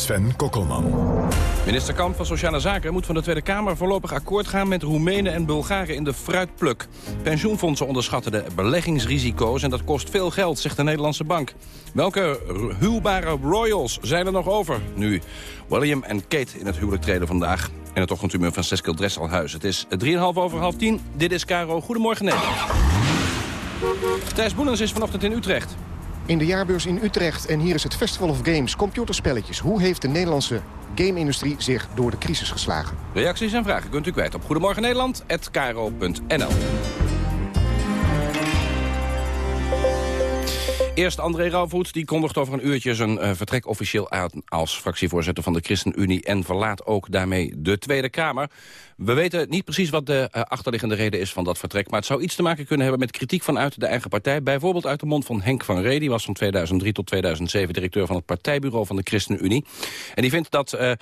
Speaker 1: Sven Kokkelman.
Speaker 34: Minister Kamp van Sociale Zaken moet van de Tweede Kamer voorlopig akkoord gaan met Roemenen en Bulgaren in de fruitpluk. Pensioenfondsen onderschatten de beleggingsrisico's en dat kost veel geld, zegt de Nederlandse bank. Welke huwbare royals zijn er nog over nu? William en Kate in het huwelijk treden vandaag. En het ochtendhumeur van Seskel Dresselhuis. Het is 3,5 over half 10. Dit is Caro. Goedemorgen Nederland. Thijs Boelens is vanochtend in Utrecht.
Speaker 35: In de jaarbeurs in Utrecht. En hier is het Festival of Games, computerspelletjes. Hoe heeft de Nederlandse game-industrie zich door de crisis geslagen?
Speaker 34: Reacties en vragen kunt u kwijt op Goedemorgen Eerst André Rauwvoet, die kondigt over een uurtje zijn uh, vertrek officieel aan als fractievoorzitter van de ChristenUnie en verlaat ook daarmee de Tweede Kamer. We weten niet precies wat de uh, achterliggende reden is van dat vertrek, maar het zou iets te maken kunnen hebben met kritiek vanuit de eigen partij. Bijvoorbeeld uit de mond van Henk van Ree, die was van 2003 tot 2007 directeur van het partijbureau van de ChristenUnie. En die vindt dat... Uh,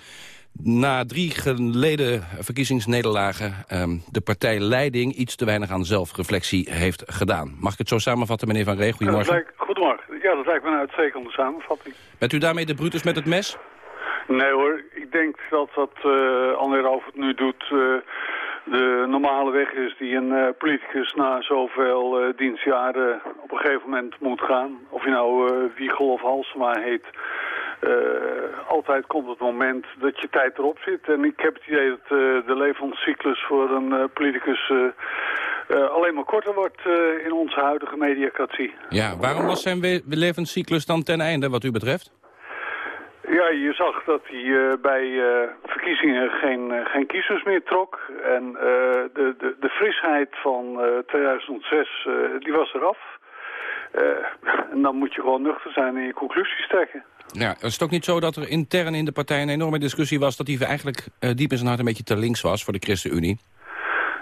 Speaker 34: na drie geleden verkiezingsnederlagen um, de partijleiding iets te weinig aan zelfreflectie heeft gedaan. Mag ik het zo samenvatten, meneer Van Ree? Goedemorgen.
Speaker 36: Ja, goedemorgen. Ja, dat lijkt me een uitstekende samenvatting.
Speaker 34: Bent u daarmee de Brutus met het mes?
Speaker 36: Nee hoor, ik denk dat wat uh, André Rovert nu doet... Uh, de normale weg is die een uh, politicus na zoveel uh, dienstjaren op een gegeven moment moet gaan. Of je nou Wiegel of Halsema heet. Altijd komt het moment dat je tijd erop zit. En ik heb het idee dat de levenscyclus voor een politicus alleen maar korter wordt in onze huidige mediacratie.
Speaker 34: Ja, waarom was zijn levenscyclus dan ten einde wat u betreft?
Speaker 36: Ja, je zag dat hij bij verkiezingen geen, geen kiezers meer trok. En de, de, de frisheid van 2006, die was eraf. [laughs] en dan moet je gewoon nuchter zijn en je conclusies trekken.
Speaker 34: Ja, is het ook niet zo dat er intern in de partij een enorme discussie was... dat hij eigenlijk diep in zijn hart een beetje te links was voor de ChristenUnie?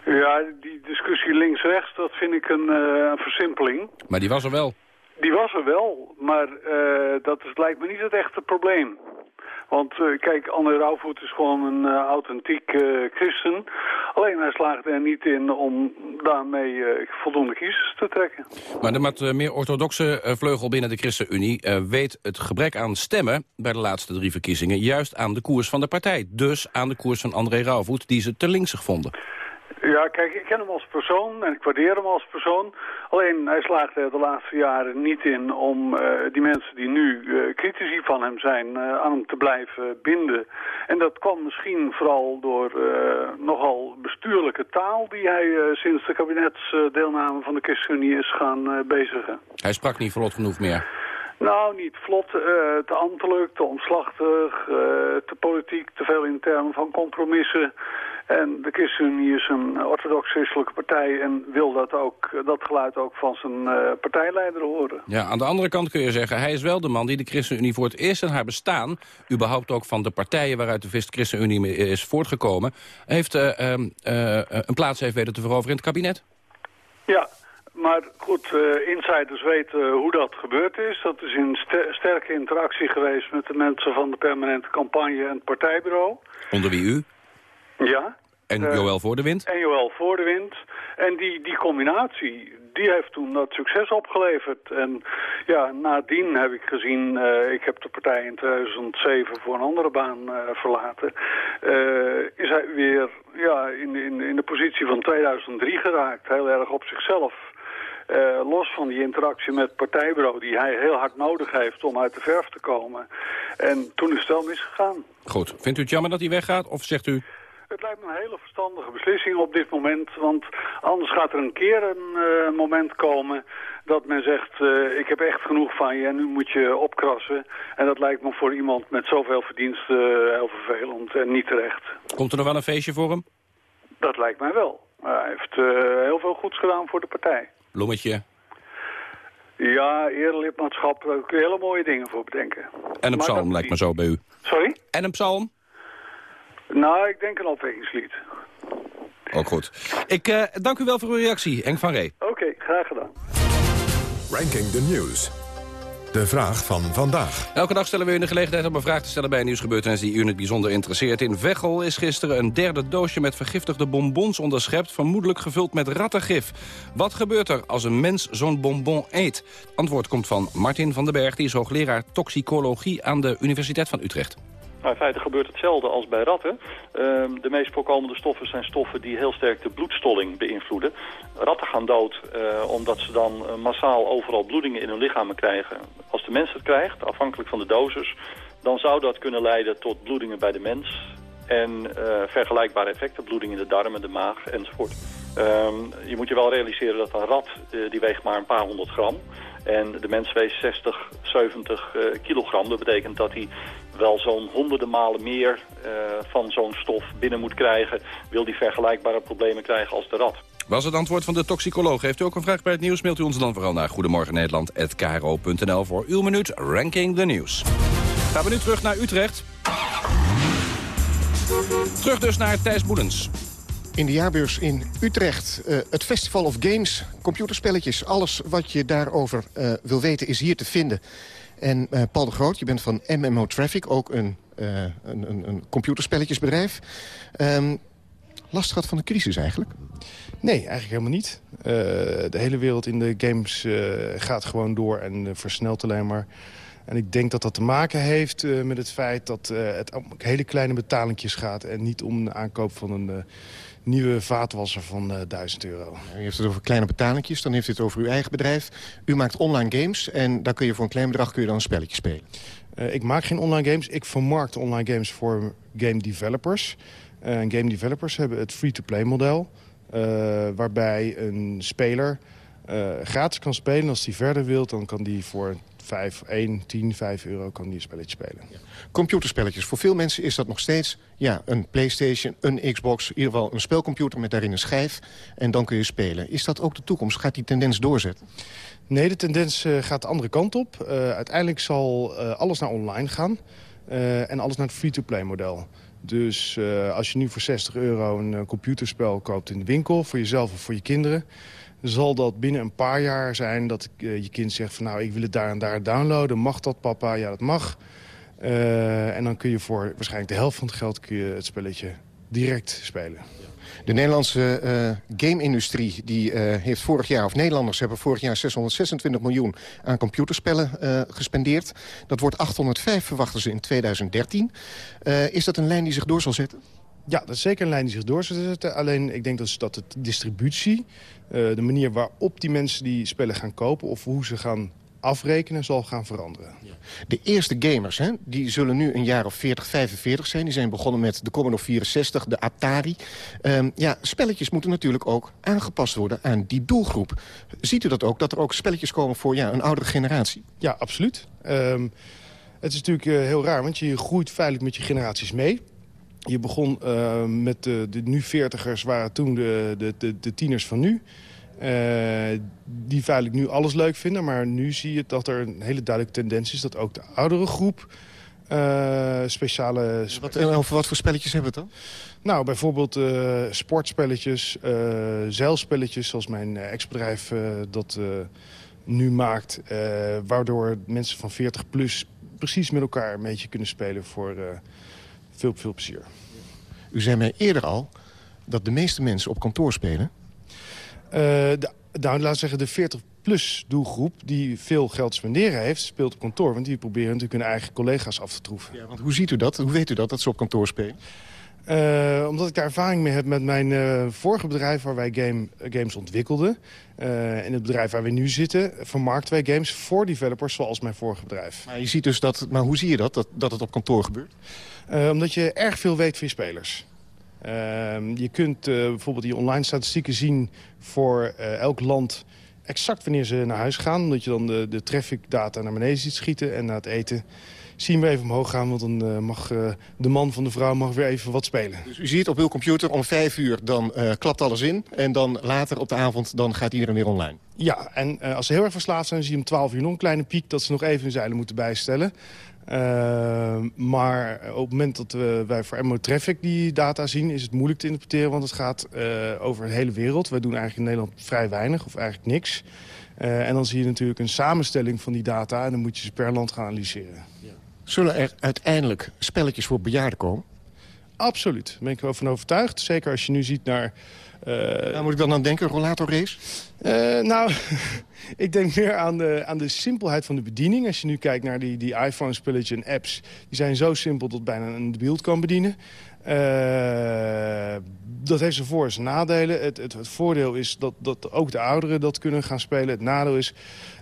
Speaker 36: Ja, die discussie links-rechts, dat vind ik een, een, versimpeling.
Speaker 34: Maar die was er wel?
Speaker 36: Die was er wel, maar uh, dat is, lijkt me niet het echte probleem. Want uh, kijk, André Rauwvoet is gewoon een uh, authentiek christen. Alleen hij slaagt er niet in om daarmee voldoende kiezers te trekken.
Speaker 34: Maar de meer orthodoxe vleugel binnen de ChristenUnie... weet het gebrek aan stemmen bij de laatste drie verkiezingen... juist aan de koers van de partij. Dus aan de koers van André Rauwvoet, die ze te linksig vonden.
Speaker 36: Ja, kijk, ik ken hem als persoon en ik waardeer hem als persoon. Alleen, hij slaagt er de laatste jaren niet in om uh, die mensen die nu uh, critici van hem zijn... Uh, aan hem te blijven binden. En dat kwam misschien vooral door nogal bestuurlijke taal... die hij sinds de kabinetsdeelname van de ChristenUnie is gaan bezigen.
Speaker 34: Hij sprak niet vlot genoeg meer.
Speaker 36: Nou, niet vlot, te ambtelijk, te omslachtig, te politiek, te veel in termen van compromissen... En de ChristenUnie is een orthodox-christelijke partij en wil dat, ook, dat geluid ook van zijn uh, partijleider horen.
Speaker 34: Ja, aan de andere kant kun je zeggen, hij is wel de man die de ChristenUnie voor het eerst in haar bestaan, überhaupt ook van de partijen waaruit de ChristenUnie is voortgekomen, heeft, uh, een plaats heeft weten te veroveren in het kabinet.
Speaker 36: Ja, maar goed, insiders weten hoe dat gebeurd is. Dat is in ster sterke interactie geweest met de mensen van de permanente campagne en het partijbureau.
Speaker 34: Onder wie u?
Speaker 36: Ja.
Speaker 34: En uh, Joël voor de wind?
Speaker 36: En Joël voor de wind. En die, die combinatie, die heeft toen dat succes opgeleverd. En ja, nadien heb ik gezien, uh, ik heb de partij in 2007 voor een andere baan uh, verlaten. is hij weer ja, in, in, in de positie van 2003 geraakt, heel erg op zichzelf. Uh, los van die interactie met het partijbureau die hij heel hard nodig heeft om uit de verf te komen. En toen is het wel misgegaan.
Speaker 34: Goed. Vindt u het jammer dat hij weggaat of zegt u...
Speaker 36: Het lijkt me een hele verstandige beslissing op dit moment. Want anders gaat er een keer een uh, moment komen dat men zegt... Uh, ik heb echt genoeg van je en nu moet je opkrassen. En dat lijkt me voor iemand met zoveel verdiensten uh, heel vervelend en niet terecht.
Speaker 34: Komt er nog wel een feestje voor hem?
Speaker 36: Dat lijkt mij wel. hij heeft heel veel goeds gedaan voor de partij.
Speaker 34: Bloemetje?
Speaker 36: Ja, eerlidmaatschap, daar kun je hele mooie dingen voor bedenken.
Speaker 34: En een psalm lijkt me zo bij u.
Speaker 36: Sorry?
Speaker 34: En een psalm?
Speaker 36: Nou, ik denk een opwekkingslied.
Speaker 34: Ook goed. Ik uh, dank u wel voor uw reactie, Henk van Ree.
Speaker 36: Oké, okay, graag gedaan.
Speaker 1: Ranking the News. De vraag van vandaag.
Speaker 34: Elke dag stellen we u de gelegenheid om een vraag te stellen bij een nieuwsgebeurtenis die u in het bijzonder interesseert. In Veghel is gisteren een derde doosje met vergiftigde bonbons onderschept, vermoedelijk gevuld met rattengif. Wat gebeurt er als een mens zo'n bonbon eet? Antwoord komt van Martin van den Berg, die is hoogleraar toxicologie aan de Universiteit van Utrecht.
Speaker 37: Maar in feite gebeurt hetzelfde als bij ratten. Uh, de meest voorkomende stoffen zijn stoffen die heel sterk de bloedstolling beïnvloeden. Ratten gaan dood uh, omdat ze dan uh, massaal overal bloedingen in hun lichamen krijgen. Als de mens het krijgt, afhankelijk van de dosis, dan zou dat kunnen leiden tot bloedingen bij de mens. En vergelijkbare effecten, bloeding in de darmen, de maag enzovoort. Ehm, je moet je wel realiseren dat een rat, die weegt maar een paar honderd gram. En de mens weegt 60, 70 kilogram. Dat betekent dat hij wel zo'n honderden malen meer van zo'n stof binnen moet krijgen... wil die vergelijkbare problemen krijgen als de rat.
Speaker 34: Was het antwoord van de toxicoloog. Heeft u ook een vraag bij het nieuws, mailt u ons dan vooral naar goedemorgennederland.kro.nl voor uw minuut Ranking the Nieuws. Gaan we nu terug naar Utrecht. Terug dus naar Thijs Boedens.
Speaker 35: In de jaarbeurs in Utrecht. Uh, het Festival of Games, computerspelletjes. Alles wat je daarover uh, wil weten is hier te vinden. En uh, Paul de Groot, je bent van MMO Traffic, ook een, een, een, een computerspelletjesbedrijf. Um, last gehad van de crisis eigenlijk?
Speaker 38: Nee, eigenlijk helemaal niet. De hele wereld in de games gaat gewoon door en versnelt alleen maar. En ik denk dat dat te maken heeft met het feit dat het om hele kleine betalingjes gaat... en niet om de aankoop van een nieuwe vaatwasser van 1000 euro.
Speaker 35: U heeft het over kleine betalingjes, dan heeft u het over uw eigen bedrijf. U maakt online games en daar kun je voor een klein bedrag kun je dan een spelletje spelen.
Speaker 38: ik maak geen online games, ik vermarkt online games voor game developers... En game developers hebben het free-to-play model... Waarbij een speler gratis kan spelen. Als hij verder wilt, dan kan die voor 5, 1, 10, 5 euro kan die een spelletje spelen. Ja.
Speaker 35: Computerspelletjes. Voor veel mensen is dat nog steeds ja, een Playstation, een Xbox... in ieder geval een spelcomputer met daarin een schijf. En dan kun je spelen. Is dat ook de toekomst? Gaat die tendens doorzetten?
Speaker 38: Nee, de tendens uh, gaat de andere kant op. Uh, uiteindelijk zal uh, alles naar online gaan. en alles naar het free-to-play model. Dus als je nu voor 60 euro een computerspel koopt in de winkel... voor jezelf of voor je kinderen... zal dat binnen een paar jaar zijn dat uh, je kind zegt... van nou, ik wil het daar en daar downloaden. Mag dat, papa? Ja, dat mag. en dan kun je voor waarschijnlijk de helft van het geld... kun je het spelletje direct spelen.
Speaker 35: De Nederlandse uh, game-industrie die, uh, heeft vorig jaar, of Nederlanders hebben vorig jaar 626 miljoen aan computerspellen uh, gespendeerd. Dat wordt 805 verwachten ze in 2013. is dat een lijn die zich door zal zetten?
Speaker 38: Ja, dat is zeker een lijn die zich door zal zetten. Alleen ik denk dat, dat de distributie, de manier waarop die mensen die spellen gaan kopen... of hoe ze gaan afrekenen zal gaan veranderen.
Speaker 35: De eerste gamers hè, die zullen nu een jaar of 40, 45 zijn. Die zijn begonnen met de Commodore 64, de Atari. Um, ja, spelletjes moeten natuurlijk ook aangepast worden aan die doelgroep. Ziet u dat ook, dat er ook spelletjes komen voor ja, een oudere generatie?
Speaker 38: Ja, absoluut. Um, het is natuurlijk uh, heel raar, want je groeit feitelijk met je generaties mee. Je begon uh, met de, de nu veertigers, waren toen de, de, de, de tieners van nu... Uh, die feitelijk nu alles leuk vinden. Maar nu zie je dat er een hele duidelijke tendens is... dat ook de oudere groep uh, speciale...
Speaker 35: Wat, over wat voor spelletjes hebben we het dan?
Speaker 38: Nou, bijvoorbeeld uh, sportspelletjes, zeilspelletjes... zoals mijn ex-bedrijf dat nu maakt. waardoor mensen van 40 plus precies met elkaar een beetje kunnen spelen... voor veel, veel plezier.
Speaker 35: U zei mij eerder al dat de meeste mensen op kantoor spelen...
Speaker 38: Uh, de, nou, laat zeggen, de 40-plus doelgroep die veel geld spenderen heeft... speelt op kantoor, want die proberen natuurlijk hun eigen collega's af te troeven.
Speaker 35: Ja, want hoe ziet u dat? Hoe weet u dat, dat ze op kantoor spelen?
Speaker 38: Uh, omdat ik daar ervaring mee heb met mijn uh, vorige bedrijf... waar wij game, games ontwikkelden. in het bedrijf waar we nu zitten... vermarkten wij games voor developers zoals mijn vorige bedrijf.
Speaker 35: Maar, je ziet dus dat, maar hoe zie je dat, dat, dat het op kantoor gebeurt?
Speaker 38: Omdat je erg veel weet van je spelers. Uh, je kunt uh, bijvoorbeeld die online statistieken zien voor uh, elk land exact wanneer ze naar huis gaan. Omdat je dan de, de traffic data naar beneden ziet schieten en na het eten zien we even omhoog gaan. Want dan mag de man van de vrouw mag weer even wat spelen.
Speaker 35: Dus u ziet op uw computer om vijf uur, dan klapt alles in. En dan later op de avond, dan gaat iedereen weer online.
Speaker 38: Ja, en als ze heel erg verslaafd zijn, zie je om twaalf uur nog een kleine piek... dat ze nog even hun zeilen moeten bijstellen. Uh, maar op het moment dat we, wij voor MO Traffic die data zien... is het moeilijk te interpreteren, want het gaat uh, over de hele wereld. Wij doen eigenlijk in Nederland vrij weinig of eigenlijk niks. Uh, en dan zie je natuurlijk een samenstelling van die data... en dan moet je ze per land gaan analyseren. Ja.
Speaker 35: Zullen er uiteindelijk spelletjes voor bejaarden komen?
Speaker 38: Absoluut, daar ben ik wel van overtuigd. Zeker als je nu ziet naar...
Speaker 35: Uh, moet ik dan aan denken, rollatorrace?
Speaker 38: Uh, nou, [laughs] ik denk meer aan de, aan de simpelheid van de bediening. Als je nu kijkt naar die, die iPhone-spulletjes en apps... die zijn zo simpel dat bijna een beeld kan bedienen. Uh, dat heeft zijn voor- en zijn nadelen. Het, het, het, voordeel is dat, dat ook de ouderen dat kunnen gaan spelen. Het nadeel is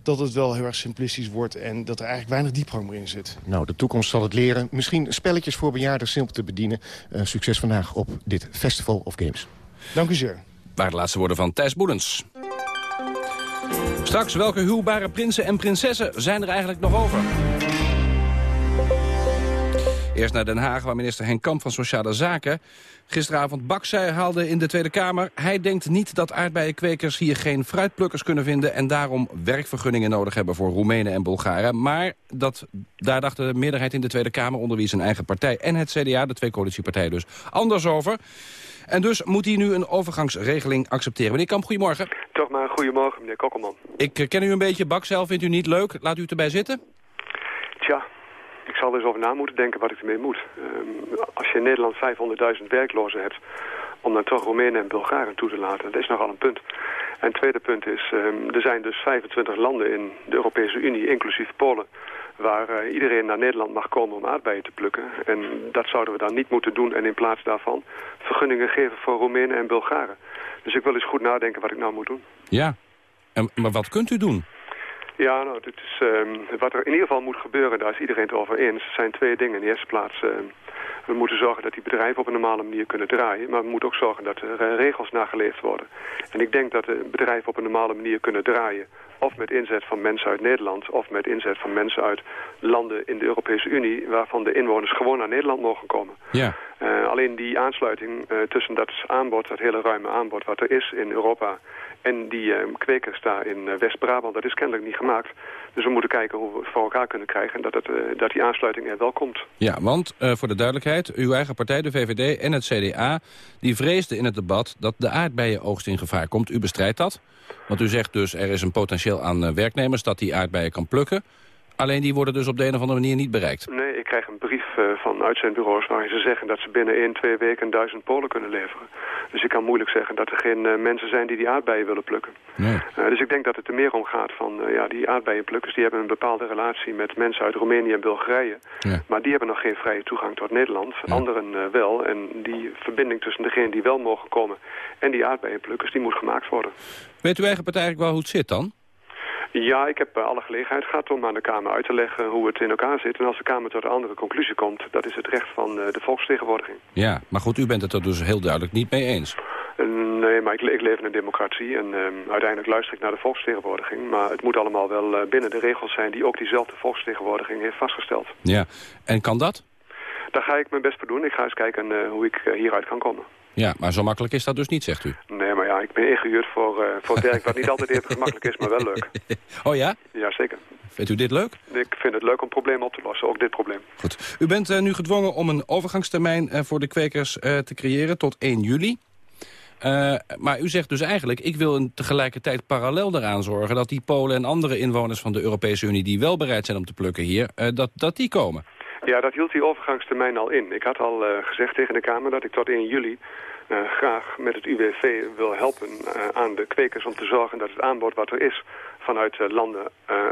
Speaker 38: dat het wel heel erg simplistisch wordt... en dat er eigenlijk weinig diepgang meer in zit.
Speaker 35: Nou, de toekomst zal het leren. Misschien spelletjes voor bejaarden simpel te bedienen. Uh, succes vandaag op dit Festival of Games.
Speaker 38: Dank u zeer.
Speaker 34: Waar de laatste woorden van Thijs Boedens. Straks, welke huwbare prinsen en prinsessen zijn er eigenlijk nog over? Eerst naar Den Haag, waar minister Henk Kamp van Sociale Zaken... gisteravond Baksij haalde in de Tweede Kamer. Hij denkt niet dat aardbeienkwekers hier geen fruitplukkers kunnen vinden... en daarom werkvergunningen nodig hebben voor Roemenen en Bulgaren. Maar dat, daar dacht de meerderheid in de Tweede Kamer... onder wie zijn eigen partij en het CDA, de twee coalitiepartijen dus, anders over... En dus moet hij nu een overgangsregeling accepteren. Meneer Kamp, goedemorgen.
Speaker 39: Toch maar goedemorgen, meneer Kokkelman.
Speaker 34: Ik ken u een beetje. Baksel vindt u niet leuk. Laat u het erbij zitten.
Speaker 39: Tja, ik zal er eens over na moeten denken wat ik ermee moet. Ehm, als je in Nederland 500.000 werklozen hebt... om dan toch Roemenen en Bulgaren toe te laten, dat is nogal een punt. En het tweede punt is, ehm, er zijn dus 25 landen in de Europese Unie, inclusief Polen waar uh, iedereen naar Nederland mag komen om aardbeien te plukken. En dat zouden we dan niet moeten doen en in plaats daarvan vergunningen geven voor Roemenen en Bulgaren. Dus ik wil eens goed nadenken wat ik nou moet doen.
Speaker 34: Ja, en, maar wat kunt u doen?
Speaker 39: Ja, nou, dit is, uh, wat er in ieder geval moet gebeuren, daar is iedereen het over eens, zijn twee dingen. In de eerste plaats, uh, we moeten zorgen dat die bedrijven op een normale manier kunnen draaien. Maar we moeten ook zorgen dat er uh, regels nageleefd worden. En ik denk dat de bedrijven op een normale manier kunnen draaien. Of met inzet van mensen uit Nederland, of met inzet van mensen uit landen in de Europese Unie... waarvan de inwoners gewoon naar Nederland mogen komen.
Speaker 34: Ja.
Speaker 39: Uh, alleen die aansluiting uh, tussen dat aanbod, dat hele ruime aanbod wat er is in Europa... en die uh, kwekers daar in West-Brabant, dat is kennelijk niet gemaakt. Dus we moeten kijken hoe we het voor elkaar kunnen krijgen... en dat, het, dat die aansluiting er wel komt.
Speaker 34: Ja, want voor de duidelijkheid, uw eigen partij, de VVD en het CDA... die vreesden in het debat dat de aardbeienoogst in gevaar komt. U bestrijdt dat? Want u zegt dus, er is een potentieel aan werknemers dat die aardbeien kan plukken. Alleen die worden dus op de een of andere manier niet bereikt.
Speaker 39: Nee, ik krijg een brief uh, van uitzendbureaus waarin ze zeggen dat ze binnen 1, 2 weken duizend Polen kunnen leveren. Dus ik kan moeilijk zeggen dat er geen uh, mensen zijn die die aardbeien willen plukken.
Speaker 34: Nee.
Speaker 39: Uh, dus ik denk dat het er meer om gaat van, ja, die aardbeienplukkers die hebben een bepaalde relatie met mensen uit Roemenië en Bulgarije.
Speaker 34: Ja.
Speaker 39: Maar die hebben nog geen vrije toegang tot Nederland. Ja. Anderen wel. En die verbinding tussen degenen die wel mogen komen en die aardbeienplukkers, die moet gemaakt worden.
Speaker 34: Weet uw eigen partij eigenlijk wel hoe het zit dan?
Speaker 39: Ja, ik heb alle gelegenheid gehad om aan de Kamer uit te leggen hoe het in elkaar zit. En als de Kamer tot een andere conclusie komt, dat is het recht van de volksvertegenwoordiging.
Speaker 34: Ja, maar goed, u bent het er dus heel duidelijk niet mee eens.
Speaker 39: Nee, maar ik, ik leef in een democratie en um, uiteindelijk luister ik naar de volksvertegenwoordiging. Maar het moet allemaal wel uh, binnen de regels zijn die ook diezelfde volksvertegenwoordiging heeft vastgesteld.
Speaker 34: Ja, en kan dat?
Speaker 39: Daar ga ik mijn best voor doen. Ik ga eens kijken uh, hoe ik uh, hieruit kan komen.
Speaker 34: Ja, maar zo makkelijk is dat dus niet, zegt u?
Speaker 39: Nee, maar ja, ik ben ingehuurd voor, uh, voor werk wat niet altijd even gemakkelijk is, maar wel leuk. [laughs]
Speaker 34: Oh ja?
Speaker 39: Ja, zeker.
Speaker 34: Vindt u dit leuk?
Speaker 39: Ik vind het leuk om problemen op te lossen, ook dit probleem.
Speaker 34: Goed. U bent uh, nu gedwongen om een overgangstermijn uh, voor de kwekers te creëren tot 1 juli. Uh, maar u zegt dus eigenlijk, ik wil een tegelijkertijd parallel eraan zorgen... dat die Polen en andere inwoners van de Europese Unie... die wel bereid zijn om te plukken hier, uh, dat, dat die komen.
Speaker 39: Ja, dat hield die overgangstermijn al in. Ik had al uh, gezegd tegen de Kamer dat ik tot 1 juli uh, graag met het UWV wil helpen uh, aan de kwekers om te zorgen dat het aanbod wat er is vanuit uh, landen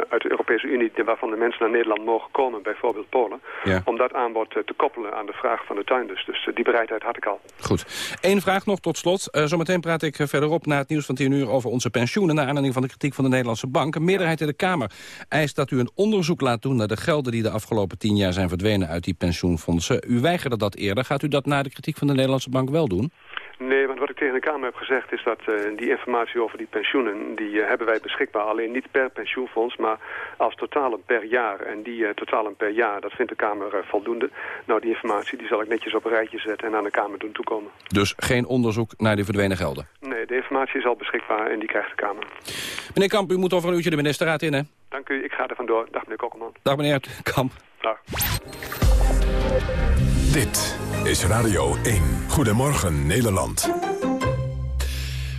Speaker 39: uit de Europese Unie waarvan de mensen naar Nederland mogen komen, bijvoorbeeld Polen,
Speaker 34: ja.
Speaker 39: om dat aanbod te koppelen aan de vraag van de tuinders. Dus die bereidheid had ik al.
Speaker 34: Goed. Eén vraag nog tot slot. zometeen praat ik verderop na het nieuws van 10 uur over onze pensioenen naar aanleiding van de kritiek van de Nederlandse Bank. Een meerderheid in de Kamer eist dat u een onderzoek laat doen naar de gelden die de afgelopen tien jaar zijn verdwenen uit die pensioenfondsen. U weigerde dat eerder. Gaat u dat na de kritiek van de Nederlandse Bank wel doen?
Speaker 39: Nee, want wat ik tegen de Kamer heb gezegd is dat uh, die informatie over die pensioenen, die uh, hebben wij beschikbaar. Alleen niet per pensioenfonds, maar als totalen per jaar. En die uh, totalen per jaar, dat vindt de Kamer voldoende. Nou, die informatie die zal ik netjes op een rijtje zetten en aan de Kamer doen toekomen.
Speaker 34: Dus geen onderzoek naar die verdwenen gelden?
Speaker 39: Nee, de informatie is al beschikbaar en die krijgt de Kamer.
Speaker 34: Meneer Kamp, u moet over een uurtje de ministerraad in, hè?
Speaker 39: Dank u, ik ga er vandoor. Dag meneer Kokkelman.
Speaker 34: Dag meneer Kamp.
Speaker 39: Dag.
Speaker 1: Dit is Radio 1. Goedemorgen Nederland.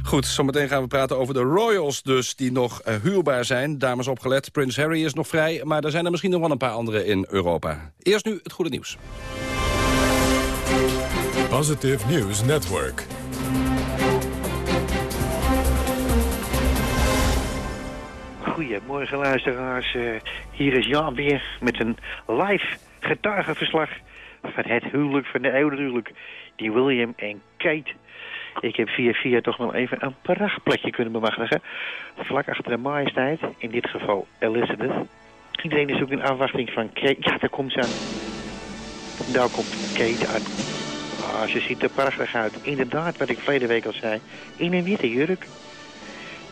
Speaker 34: Goed, zometeen gaan we praten over de Royals dus, die nog uh, huurbaar zijn. Dames opgelet, Prins Harry is nog vrij, maar er zijn er misschien nog wel een paar andere in Europa. Eerst nu het goede nieuws.
Speaker 1: Positive News Network.
Speaker 40: Goedemorgen luisteraars, uh, hier is Jan weer met een live getuigenverslag van het huwelijk van de oude huwelijk. Die William en Kate. Ik heb via via toch wel even een prachtplekje kunnen bemachtigen. Vlak achter de majesteit, in dit geval Elizabeth. Iedereen is ook in afwachting van Kate. Ja, daar komt ze aan. Daar komt Kate aan. Ah, ze ziet er prachtig uit. Inderdaad, wat ik verleden week al zei. In een witte jurk.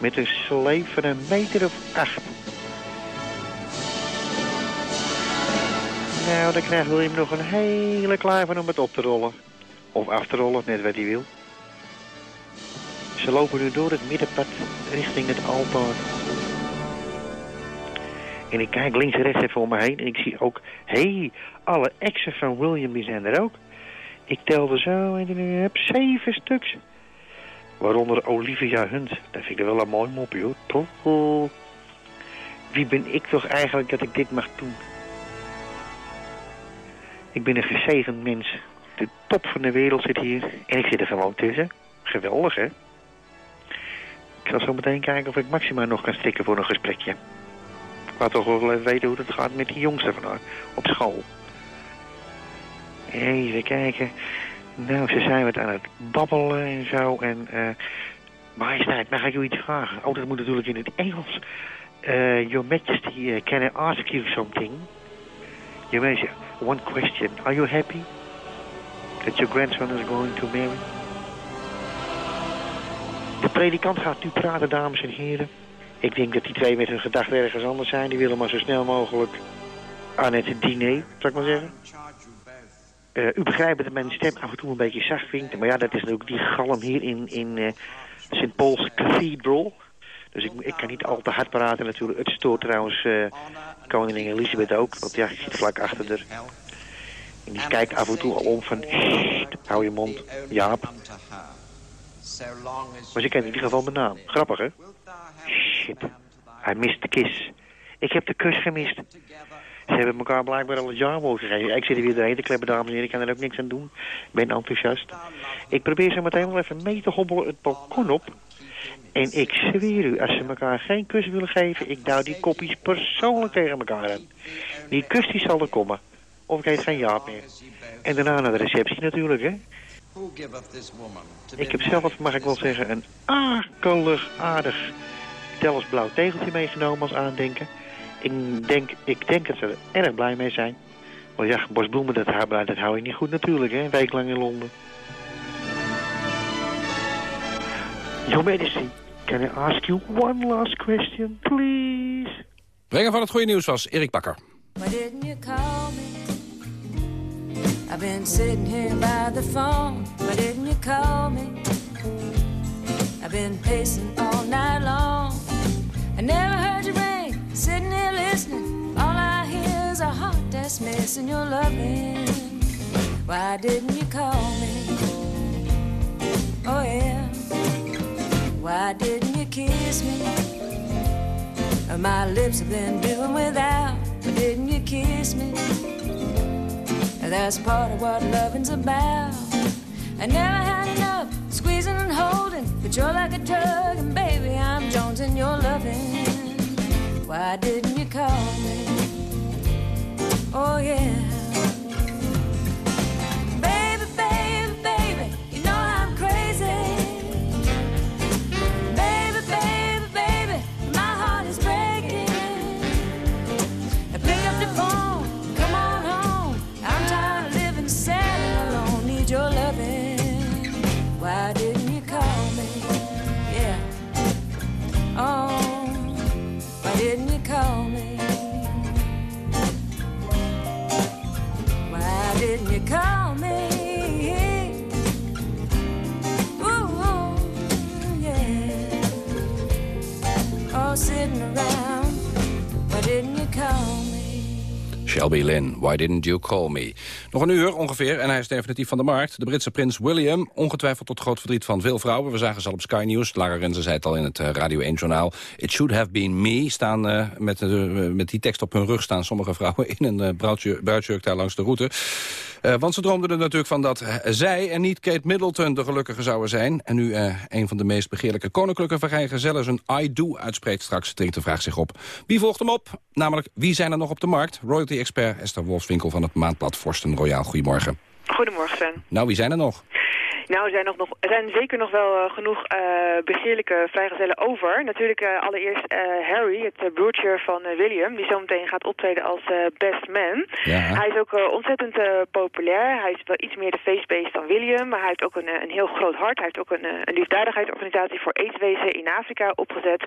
Speaker 40: Met een sleep van een meter of acht. Nou, dan krijgt William nog een hele klaar van om het op te rollen. Of af te rollen, net wat hij wil. Ze lopen nu door het middenpad richting het altaar. En ik kijk links en rechts even om me heen en ik zie ook... Hé, hey, alle exen van William die zijn er ook. Ik telde zo en nu heb zeven stuks. Waaronder Olivia Hunt. Dat vind ik wel een mooi mopje hoor. Toch? Wie ben ik toch eigenlijk dat ik dit mag doen? Ik ben een gezegend mens. De top van de wereld zit hier. En ik zit er gewoon tussen. Geweldig, hè? Ik zal zo meteen kijken of ik Maxima nog kan strikken voor een gesprekje. Ik laat toch wel even weten hoe het gaat met die jongste van haar op school. Even kijken. Nou, ze zijn wat aan het babbelen en zo. En, uh, majesteit, mag ik u iets vragen? Oh, dat moet natuurlijk in het Engels. Uh, Your Majesty, uh, can I ask you something? Majesty, one question. Are you happy that your grandson is going to marry? De predikant gaat nu praten, dames en heren. Ik denk dat die twee met hun gedachten ergens anders zijn. Die willen maar zo snel mogelijk aan het diner, zou ik maar zeggen. Uh, u begrijpt dat mijn stem af en toe een beetje zacht klinkt. Maar ja, dat is ook die galm hier in, in uh. Paul's Cathedral. Dus ik, ik kan niet al te hard praten natuurlijk. Het stoort trouwens uh, koningin Elisabeth ook. Want ja, zit vlak achter haar. En die kijkt af en toe al om van... hou je mond, Jaap. Maar ze kent in ieder geval mijn naam. Grappig, hè? Shit. Hij mist de kiss. Ik heb de kus gemist. Ze hebben elkaar blijkbaar al het jaarwoord gegeven. Ik zit er weer doorheen te kleppen, dames en heren. Ik kan er ook niks aan doen. Ik ben enthousiast. Ik probeer zo meteen wel even mee te hobbelen het balkon op. En ik zweer u, als ze elkaar geen kus willen geven... ik duw die kopjes persoonlijk tegen elkaar aan. Die kus die zal er komen. Of ik heet geen Jaap meer. En daarna naar de receptie natuurlijk, hè. Ik heb zelf, mag ik wel zeggen, een akelig aardig blauw tegeltje meegenomen als aandenken. Ik denk, ik denk dat ze er erg blij mee zijn. Want ja, bosbloemen, dat, dat hou je niet goed natuurlijk, hè, een week lang in Londen. Your Majesty, can I ask you one last question, please?
Speaker 34: Brengen van het goede nieuws was Erik Bakker.
Speaker 41: Why didn't you call me? I've been sitting here by the phone. Why didn't you call me? I've been pacing all night long. I never heard you ring, sitting here listening. All I hear is a heart that's missing your loving. Why didn't you call me? Oh yeah. Why didn't you kiss me? My lips have been doing without. Why didn't you kiss me? That's part of what loving's about. I never had enough squeezing and holding, but you're like a drug, and baby, I'm jonesing your loving. Why didn't you call me? Oh yeah.
Speaker 34: Shelby Lynn, Why Didn't You Call Me? Nog een uur ongeveer en hij is definitief van de markt. De Britse prins William, ongetwijfeld tot groot verdriet van veel vrouwen. We zagen ze al op Sky News. Lara Renze zei het al in het eh, Radio 1-journaal. It should have been me. Staan, uh, met, uh, met die tekst op hun rug staan sommige vrouwen in een uh, bruidsjurk daar langs de route. Want ze droomden er natuurlijk van dat zij en niet Kate Middleton de gelukkige zouden zijn. En nu een van de meest begeerlijke koninklijke vrijgezellen zijn I do uitspreekt straks, dringt de vraag zich op. Wie volgt hem op? Namelijk, wie zijn er nog op de markt? Royalty-expert Esther Wolfswinkel van het Maandblad Forsten Royaal. Goedemorgen.
Speaker 42: Goedemorgen, Sven.
Speaker 34: Nou, wie zijn er nog?
Speaker 42: Nou, er zijn, nog, nog, er zijn zeker nog wel uh, genoeg uh, begeerlijke vrijgezellen over. Natuurlijk uh, allereerst Harry, het broertje van William, die zometeen gaat optreden als best man.
Speaker 34: Ja.
Speaker 42: Hij is ook ontzettend populair. Hij is wel iets meer de facebeest dan William, maar hij heeft ook een, een heel groot hart. Hij heeft ook een, een liefdadigheidsorganisatie voor aidswezen in Afrika opgezet.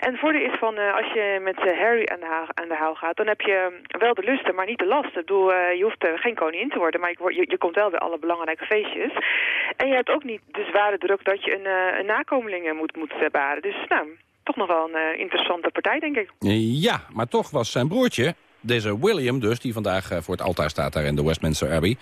Speaker 42: En het voordeel is van, als je met Harry aan de, haal, aan de haal gaat, dan heb je wel de lusten, maar niet de lasten. Ik bedoel, je hoeft geen koningin te worden, maar je, je, je komt wel bij alle belangrijke feestjes. En je hebt ook niet de zware druk dat je een, uh, een nakomelingen moet, moet uh, baren. Dus nou, toch nog wel een uh, interessante partij, denk ik.
Speaker 34: Ja, maar toch was zijn broertje, deze William dus... die vandaag voor het altaar staat daar in de Westminster Abbey...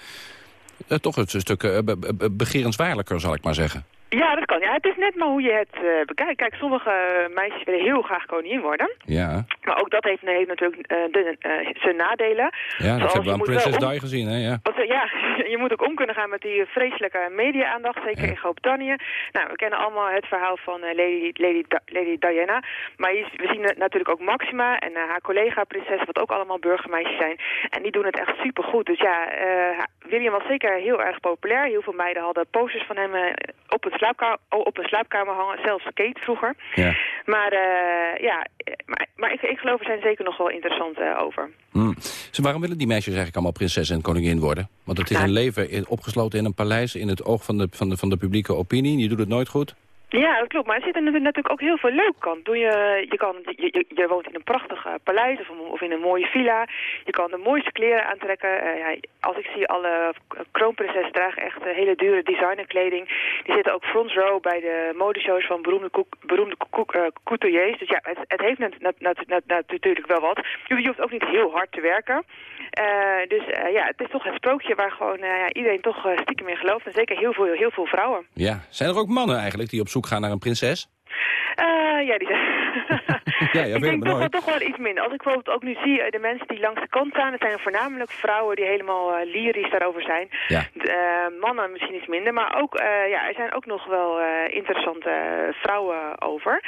Speaker 34: toch een stuk begerenswaarlijker, zal ik maar zeggen.
Speaker 42: Ja, dat kan. Ja, het is net maar hoe je het uh, bekijkt. Kijk, sommige meisjes willen heel graag koningin worden.
Speaker 34: Ja.
Speaker 42: Maar ook dat heeft, heeft natuurlijk uh, de, uh, zijn nadelen.
Speaker 34: Ja, dat hebben we aan Princess om... Di gezien, hè? Ja.
Speaker 42: Want, ja, [laughs] je moet ook om kunnen gaan met die vreselijke media-aandacht, zeker ja. in Groot-Brittannië. Nou, we kennen allemaal het verhaal van Lady, Lady, Lady Diana. Maar we zien natuurlijk ook Maxima en haar collega-prinses, wat ook allemaal burgermeisjes zijn. En die doen het echt supergoed. Dus ja, William was zeker heel erg populair. Heel veel meiden hadden posters van hem op het slaapkamer, op een slaapkamer hangen. Zelfs Kate vroeger.
Speaker 34: Ja.
Speaker 42: Maar uh, ja, maar, maar ik, ik geloof er zijn zeker nog wel interessant uh, over.
Speaker 34: Dus waarom willen die meisjes eigenlijk allemaal prinses en koningin worden? Want het is een leven in, opgesloten in een paleis... in het oog van de, van, de, van de publieke opinie. Je doet het nooit goed.
Speaker 42: Ja, dat klopt. Maar er zit er natuurlijk ook heel veel leuk kant. Doe je, je, kan, je, je woont in een prachtig paleis of, in een mooie villa. Je kan de mooiste kleren aantrekken. Uh, ja, als ik zie alle kroonprinsessen dragen echt uh, hele dure designerkleding. Die zitten ook front row bij de modeshows van beroemde, koek, beroemde koek, couturiers. Dus ja, het, het heeft net, natuurlijk wel wat. Je, hoeft ook niet heel hard te werken. dus ja, het is toch het sprookje waar gewoon iedereen toch stiekem in gelooft. En zeker heel veel, heel veel vrouwen.
Speaker 34: Ja, zijn er ook mannen eigenlijk die op zoek gaan naar een prinses?
Speaker 42: Uh, ja, die zijn... [laughs]
Speaker 34: ja, ja,
Speaker 42: ik denk toch,
Speaker 34: nooit.
Speaker 42: toch wel iets minder. Als ik bijvoorbeeld ook nu zie, de mensen die langs de kant staan... dat zijn voornamelijk vrouwen die helemaal uh, lyrisch daarover zijn.
Speaker 34: Ja.
Speaker 42: De, uh, mannen misschien iets minder. Maar ook, ja, er zijn ook nog wel interessante vrouwen over.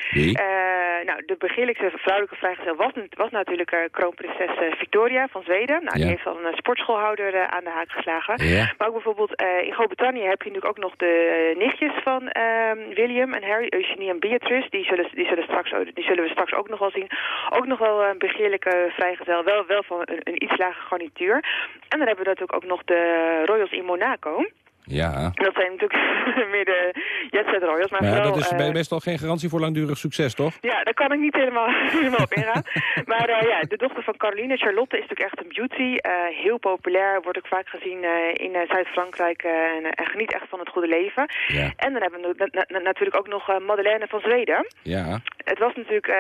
Speaker 42: Nou, de begeerlijkste vrouwelijke vrijgezel was, was natuurlijk kroonprinses Victoria van Zweden. Nou,
Speaker 34: ja.
Speaker 42: die heeft al een sportschoolhouder aan de haak geslagen.
Speaker 34: Ja.
Speaker 42: Maar ook bijvoorbeeld in Groot-Brittannië heb je natuurlijk ook nog de nichtjes van ehm, William en Harry, Eugenie en Beatrice. Die zullen, die, zullen straks, die zullen we straks ook nog wel zien. Ook nog wel een begeerlijke vrijgezel. Wel, wel van een, een iets lage garnituur. En dan hebben we natuurlijk ook nog de Royals in Monaco.
Speaker 34: Ja.
Speaker 42: Dat zijn natuurlijk [laughs] meer de Jet Royals. Maar
Speaker 34: ja, dat is
Speaker 42: uh,
Speaker 34: best wel geen garantie voor langdurig succes, toch?
Speaker 42: Ja, daar kan ik niet helemaal, [laughs] helemaal op ingaan. maar uh, ja, de dochter van Caroline, Charlotte, is natuurlijk echt een beauty. Uh, heel populair, wordt ook vaak gezien in Zuid-Frankrijk en, en, geniet echt van het goede leven.
Speaker 34: Ja.
Speaker 42: En dan hebben we na na natuurlijk ook nog Madeleine van Zweden.
Speaker 34: Ja.
Speaker 42: Het was natuurlijk,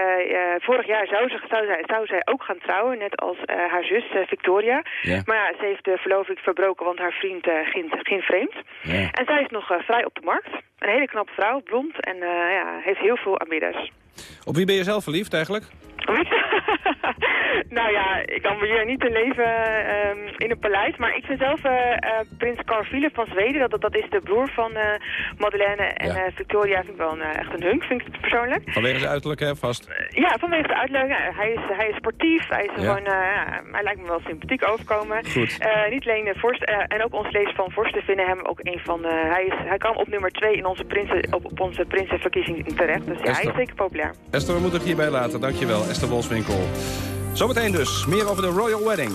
Speaker 42: vorig jaar zou, ze, zou, zij, zou zij ook gaan trouwen, net als haar zus Victoria.
Speaker 34: Ja.
Speaker 42: Maar ja, ze heeft de verloving verbroken, want haar vriend ging, ging vreemd.
Speaker 34: Ja.
Speaker 42: En zij is nog uh, vrij op de markt. Een hele knappe vrouw, blond en uh, ja, heeft heel veel aanbidders.
Speaker 34: Op wie ben je zelf verliefd eigenlijk? [laughs]
Speaker 42: nou ja, ik ambieer niet te leven um, in een paleis, maar ik vind zelf uh, uh, prins Carl Philip van Zweden, dat, dat is de broer van uh, Madeleine en
Speaker 34: Ja.
Speaker 42: Victoria, vind ik wel een, echt een hunk, vind ik het persoonlijk.
Speaker 34: Vanwege zijn uiterlijk, hè, vast.
Speaker 42: Ja, vanwege de. Ja, hij, is, hij is sportief, hij, is
Speaker 34: Ja.
Speaker 42: gewoon, hij lijkt me wel sympathiek overkomen.
Speaker 34: Goed.
Speaker 42: Niet alleen de vorst, uh, en ook onze lezers van Vorsten vinden hem ook een van de... Hij, is, hij kan op nummer 2 in onze prinsen, op, op onze prinsenverkiezing terecht. Dus ja, hij
Speaker 34: Esther.
Speaker 42: is zeker populair.
Speaker 34: Esther, we moeten het hierbij laten. Dankjewel, Esther. Zometeen dus, meer over de Royal Wedding.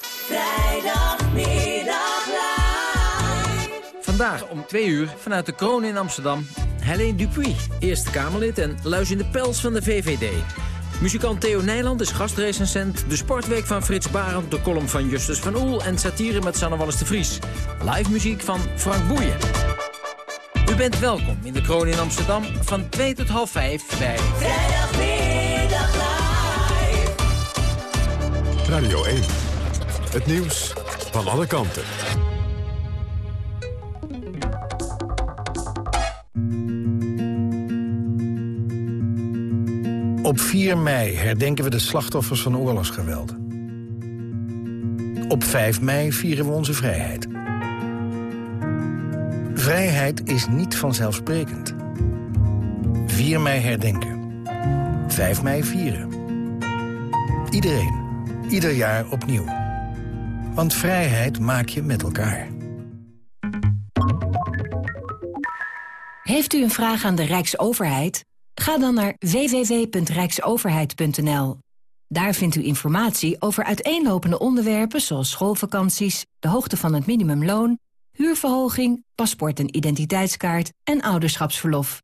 Speaker 43: Vrijdagmiddag live. Vandaag om twee uur vanuit de kroon in Amsterdam. Helene Dupuy, Eerste Kamerlid en Luis in de Pels van de VVD. Muzikant Theo Nijland is gastrecensent. De sportweek van Frits Barend, de column van Justus van Oel... en satire met Sanne Wallis de Vries. Live muziek van Frank Boeien. U bent welkom in de kroon in Amsterdam van 2 tot half 5 bij...
Speaker 41: Vrijdagmiddag live.
Speaker 1: Radio 1. Het nieuws van alle kanten.
Speaker 44: Op 4 mei herdenken we de slachtoffers van oorlogsgeweld. Op 5 mei vieren we onze vrijheid. Vrijheid is niet vanzelfsprekend. 4 mei herdenken. 5 mei vieren. Iedereen. Ieder jaar opnieuw. Want vrijheid maak je met elkaar.
Speaker 45: Heeft u een vraag aan de Rijksoverheid? Ga dan naar www.rijksoverheid.nl. Daar vindt u informatie over uiteenlopende onderwerpen zoals schoolvakanties, de hoogte van het minimumloon, huurverhoging, paspoort en identiteitskaart en ouderschapsverlof.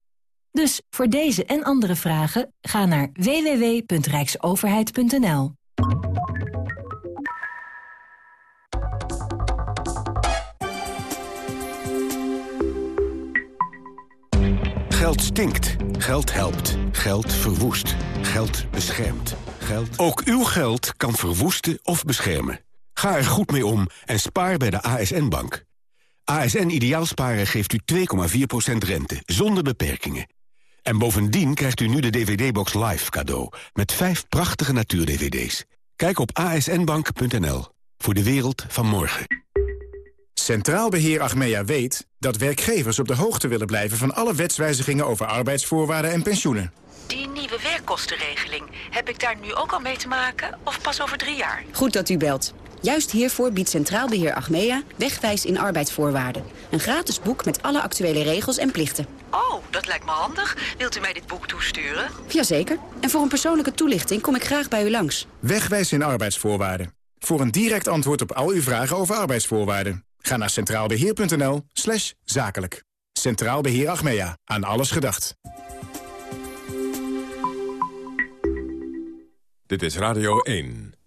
Speaker 45: Dus voor deze en andere vragen ga naar www.rijksoverheid.nl.
Speaker 1: Geld stinkt. Geld helpt. Geld verwoest. Geld beschermt. Geld... Ook uw geld kan verwoesten of beschermen. Ga er goed mee om en spaar bij de ASN-bank. ASN Ideaalsparen geeft u 2,4% rente, zonder beperkingen. En bovendien krijgt u nu de DVD-box Live cadeau... met vijf prachtige natuur-DVD's. Kijk op asnbank.nl voor de wereld van morgen.
Speaker 46: Centraal Beheer Achmea weet dat werkgevers op de hoogte willen blijven... van alle wetswijzigingen over arbeidsvoorwaarden en pensioenen.
Speaker 47: Die nieuwe werkkostenregeling, heb ik daar nu ook al mee te maken of pas over drie jaar?
Speaker 48: Goed dat u belt. Juist hiervoor biedt Centraal Beheer Achmea Wegwijs in arbeidsvoorwaarden. Een gratis boek met alle actuele regels en plichten.
Speaker 47: Oh, dat lijkt me handig. Wilt u mij dit boek toesturen?
Speaker 48: Jazeker. En voor een persoonlijke toelichting kom ik graag bij u langs.
Speaker 46: Wegwijs in arbeidsvoorwaarden. Voor een direct antwoord op al uw vragen over arbeidsvoorwaarden. Ga naar centraalbeheer.nl slash zakelijk. Centraal Beheer Achmea. Aan alles gedacht.
Speaker 49: Dit is Radio 1.